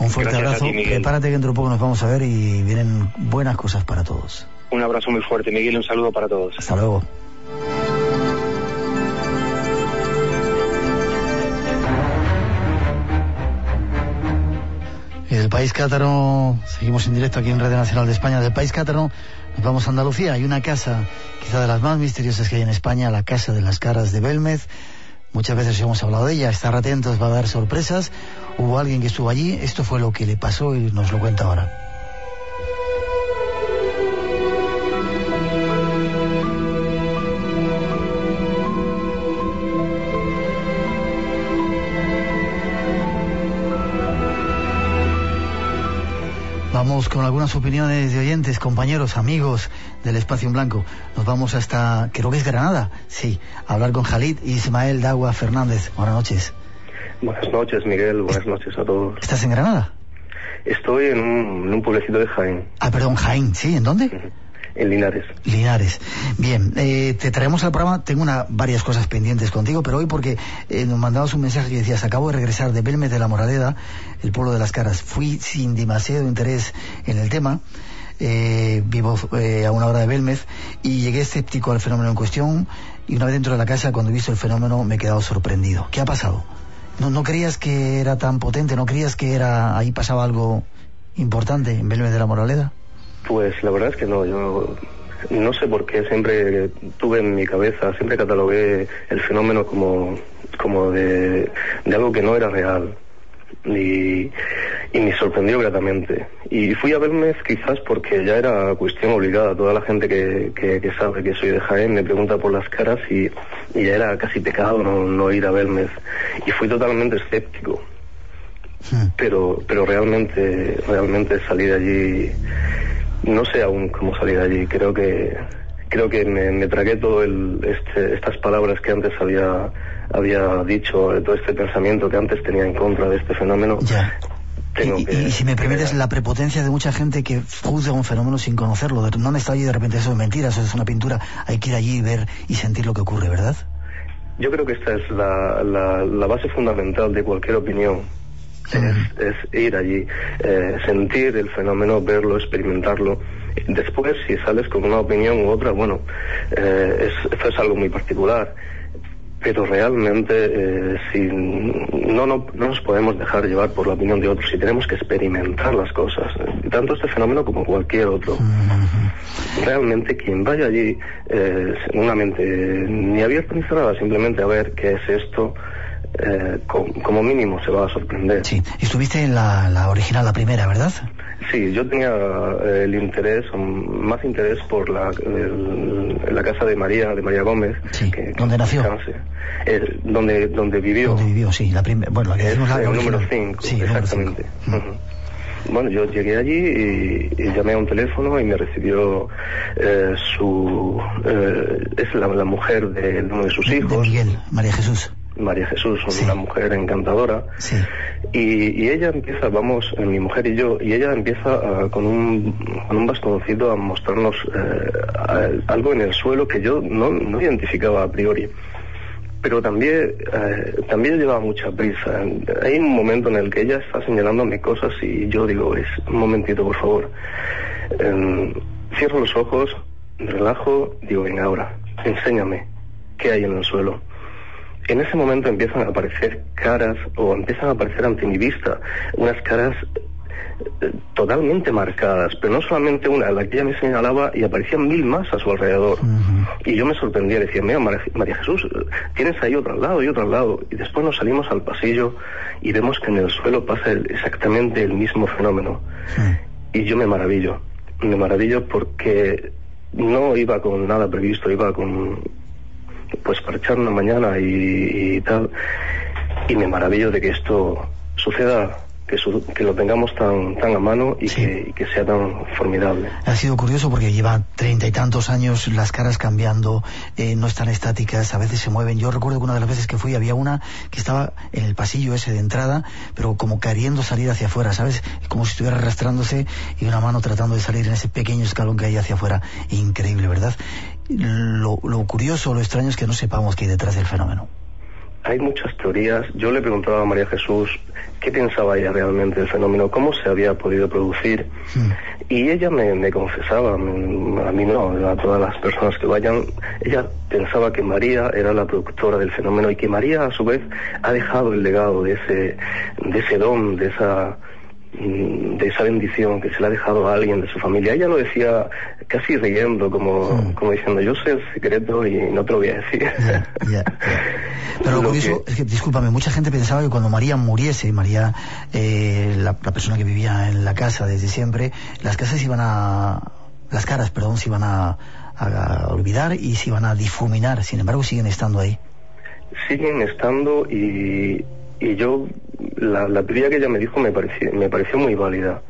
Un fuerte Gracias abrazo. ti. Prepárate que dentro de poco nos vamos a ver y vienen buenas cosas para todos. Un abrazo muy fuerte, Miguel, un saludo para todos. Hasta luego. Y del país cátaro, seguimos en directo aquí en Radio Nacional de España, del país cátaro nos vamos a Andalucía. Hay una casa, quizá de las más misteriosas que hay en España, la Casa de las Caras de Belmez. Muchas veces hemos hablado de ella, estar atentos, va a dar sorpresas. Hubo alguien que estuvo allí, esto fue lo que le pasó y nos lo cuenta ahora. Vamos con algunas opiniones de oyentes, compañeros, amigos del Espacio en Blanco. Nos vamos hasta, creo que es Granada, sí, a hablar con Jalid Ismael Dagua Fernández. Buenas noches. Buenas noches, Miguel. Buenas noches a todos. ¿Estás en Granada? Estoy en un, en un pueblecito de Jaén, Ah, perdón, Jaén, ¿sí? ¿En dónde? En Linares. Linares. Bien, eh, te traemos al programa. Tengo una, varias cosas pendientes contigo, pero hoy porque eh, nos mandabas un mensaje que decías, acabo de regresar de Belmez de la Moraleda, el pueblo de las caras. Fui sin demasiado interés en el tema. Eh, vivo eh, a una hora de Belmez y llegué escéptico al fenómeno en cuestión y una vez dentro de la casa cuando he visto el fenómeno me he quedado sorprendido. ¿Qué ha pasado? ¿No, no creías que era tan potente? ¿No creías que era ahí pasaba algo importante en Belmez de la Moraleda? Pues la verdad es que no, yo no sé por qué siempre tuve en mi cabeza, siempre catalogué el fenómeno como, como de, de algo que no era real. Y, y me sorprendió gratamente. Y fui a Belmez quizás porque ya era cuestión obligada. Toda la gente que, que, que sabe que soy de Jaén me pregunta por las caras y, y ya era casi pecado no, no ir a Belmez. Y fui totalmente escéptico. Pero, pero realmente, realmente salí de allí, no sé aún cómo salí de allí. Creo que, creo que me, me tragué todo el, este, estas palabras que antes había, había dicho, todo este pensamiento que antes tenía en contra de este fenómeno. Tengo Y, que, y si me permites, la prepotencia de mucha gente que juzga un fenómeno sin conocerlo. No estado allí de repente eso es mentira, eso es una pintura. Hay que ir allí y ver y sentir lo que ocurre, ¿verdad? Yo creo que esta es la, la, la base fundamental de cualquier opinión. Es, es ir allí, eh, sentir el fenómeno, verlo, experimentarlo. Después, si sales con una opinión u otra, bueno, eh, es, esto es algo muy particular. Pero realmente eh, si no, no, no, nos podemos dejar llevar por la opinión de otros y tenemos que experimentar las cosas, tanto este fenómeno como cualquier otro. Realmente quien vaya allí, eh, seguramente ni abierta ni cerrada, simplemente a ver qué es esto, eh, como mínimo se va a sorprender. Sí, estuviste en la, la original, la primera, ¿verdad? Sí, yo tenía eh, el interés, más interés por la, la casa de María, de María Gómez. Sí, que, ¿Dónde nació? donde, donde vivió. Donde vivió, sí, la primera, bueno, la que es la, el número 5, sí, exactamente. Bueno, yo llegué allí y, llamé a un teléfono y me recibió eh, su... Eh, es la, mujer de uno de sus hijos. De Miguel, María Jesús. María Jesús, una mujer encantadora. Y, ella empieza, vamos, eh, mi mujer y yo, y ella empieza ah, con, un, con un bastoncito a mostrarnos eh, algo en el suelo que yo no, identificaba a priori. Pero también, eh, también llevaba mucha prisa. Hay un momento en el que ella está señalándome cosas y yo digo, es un momentito, por favor. Em, cierro los ojos, relajo, digo, venga ahora, enséñame qué hay en el suelo en ese momento empiezan a aparecer caras o empiezan a aparecer ante mi vista unas caras eh, totalmente marcadas, pero no solamente una, la que ella me señalaba y aparecían mil más a su alrededor. Y yo me sorprendía, decía, mira, María, Jesús, tienes ahí otro al lado y otro al lado. Y después nos salimos al pasillo y vemos que en el suelo pasa exactamente el mismo fenómeno. Y yo me maravillo, me maravillo porque no iba con nada previsto, iba con pues para echar una mañana y, tal. Y me maravillo de que esto suceda que, que, lo tengamos tan, tan a mano y, que, sea tan formidable. Ha sido curioso porque lleva treinta y tantos años las caras cambiando, eh, no están estáticas, a veces se mueven. Yo recuerdo que una de las veces que fui había una que estaba en el pasillo ese de entrada, pero como queriendo salir hacia afuera, ¿sabes? Como si estuviera arrastrándose y una mano tratando de salir en ese pequeño escalón que hay hacia afuera. Increíble, ¿verdad? Lo, curioso, lo extraño es que no sepamos qué hay detrás del fenómeno. Hay muchas teorías. Yo le preguntaba a María Jesús qué pensaba ella realmente del fenómeno, cómo se había podido producir. Hmm. Y ella me, confesaba, a mí no, a todas las personas que vayan, ella pensaba que María era la productora del fenómeno y que María a su vez ha dejado el legado de ese, de ese don, de esa de esa bendición que se le ha dejado a alguien de su familia. Ella lo decía casi riendo, como, mm. como diciendo, yo sé el secreto y no te lo voy a decir. Pero lo curioso es que, discúlpame, mucha gente pensaba que cuando María muriese, María, eh, la, persona que vivía en la casa desde siempre, las casas iban a, las caras, perdón, se iban a, a olvidar y se iban a difuminar, sin embargo siguen estando ahí. Siguen estando y y yo, la, la teoría que ella me dijo me pareció, me pareció muy válida.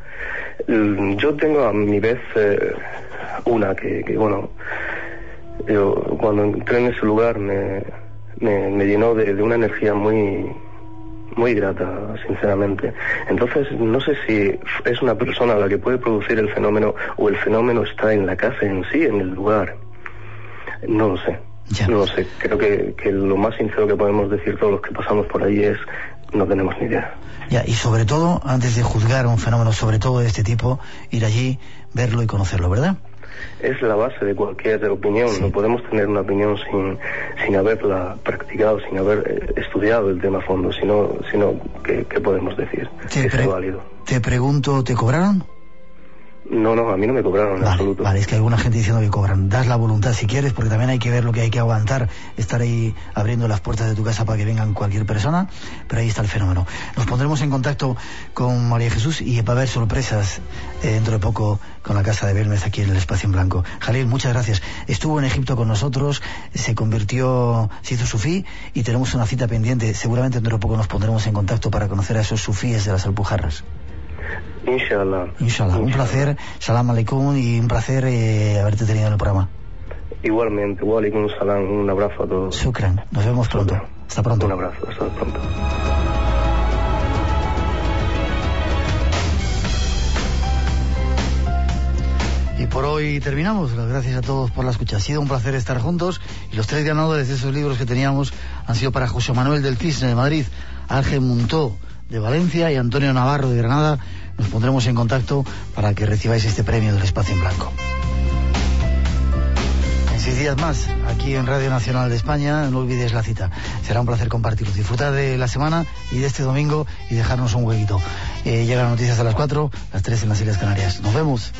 Mm, yo tengo a mi vez eh, una que, que, bueno, yo cuando entré en ese lugar me, me, llenó de, de, una energía muy, muy grata, sinceramente. Entonces, no sé si es una persona la que puede producir el fenómeno o el fenómeno está en la casa en sí, en el lugar. No lo sé. No lo sé, creo que, que, lo más sincero que podemos decir todos los que pasamos por ahí es no tenemos ni idea. Ya, y sobre todo, antes de juzgar un fenómeno sobre todo de este tipo, ir allí, verlo y conocerlo, ¿verdad? Es la base de cualquier opinión. No podemos tener una opinión sin, sin haberla practicado, sin haber eh, estudiado el tema a fondo, sino, sino ¿qué, podemos decir? que es válido. Te pregunto, ¿te cobraron? No, no, a mí no me cobraron en absoluto. Vale, es que hay alguna gente diciendo que cobran. Das la voluntad si quieres, porque también hay que ver lo que hay que aguantar, estar ahí abriendo las puertas de tu casa para que vengan cualquier persona, pero ahí está el fenómeno. Nos pondremos en contacto con María Jesús y va a haber sorpresas eh, dentro de poco con la casa de Belmez aquí en el Espacio en Blanco. Jalil, muchas gracias. Estuvo en Egipto con nosotros, se convirtió, se hizo sufí y tenemos una cita pendiente. Seguramente dentro de poco nos pondremos en contacto para conocer a esos sufíes de las Alpujarras. Inshallah. Inshallah. Un placer, salam aleikum y un placer eh, haberte tenido en el programa. Igualmente, alaikum salam, un abrazo a todos. Shukran, nos vemos pronto. Hasta pronto. Un abrazo, hasta pronto. Y por hoy terminamos. Gracias a todos por la escucha. Ha sido un placer estar juntos. Y los tres ganadores de esos libros que teníamos han sido para José Manuel del Cisne de Madrid, Ángel Muntó de Valencia y Antonio Navarro de Granada nos pondremos en contacto para que recibáis este premio del espacio en blanco. En seis días más, aquí en Radio Nacional de España, no olvides la cita. Será un placer compartirlo. Disfrutar de la semana y de este domingo y dejarnos un huequito. Eh, llegan noticias a las 4, las 3 en las Islas Canarias. Nos vemos.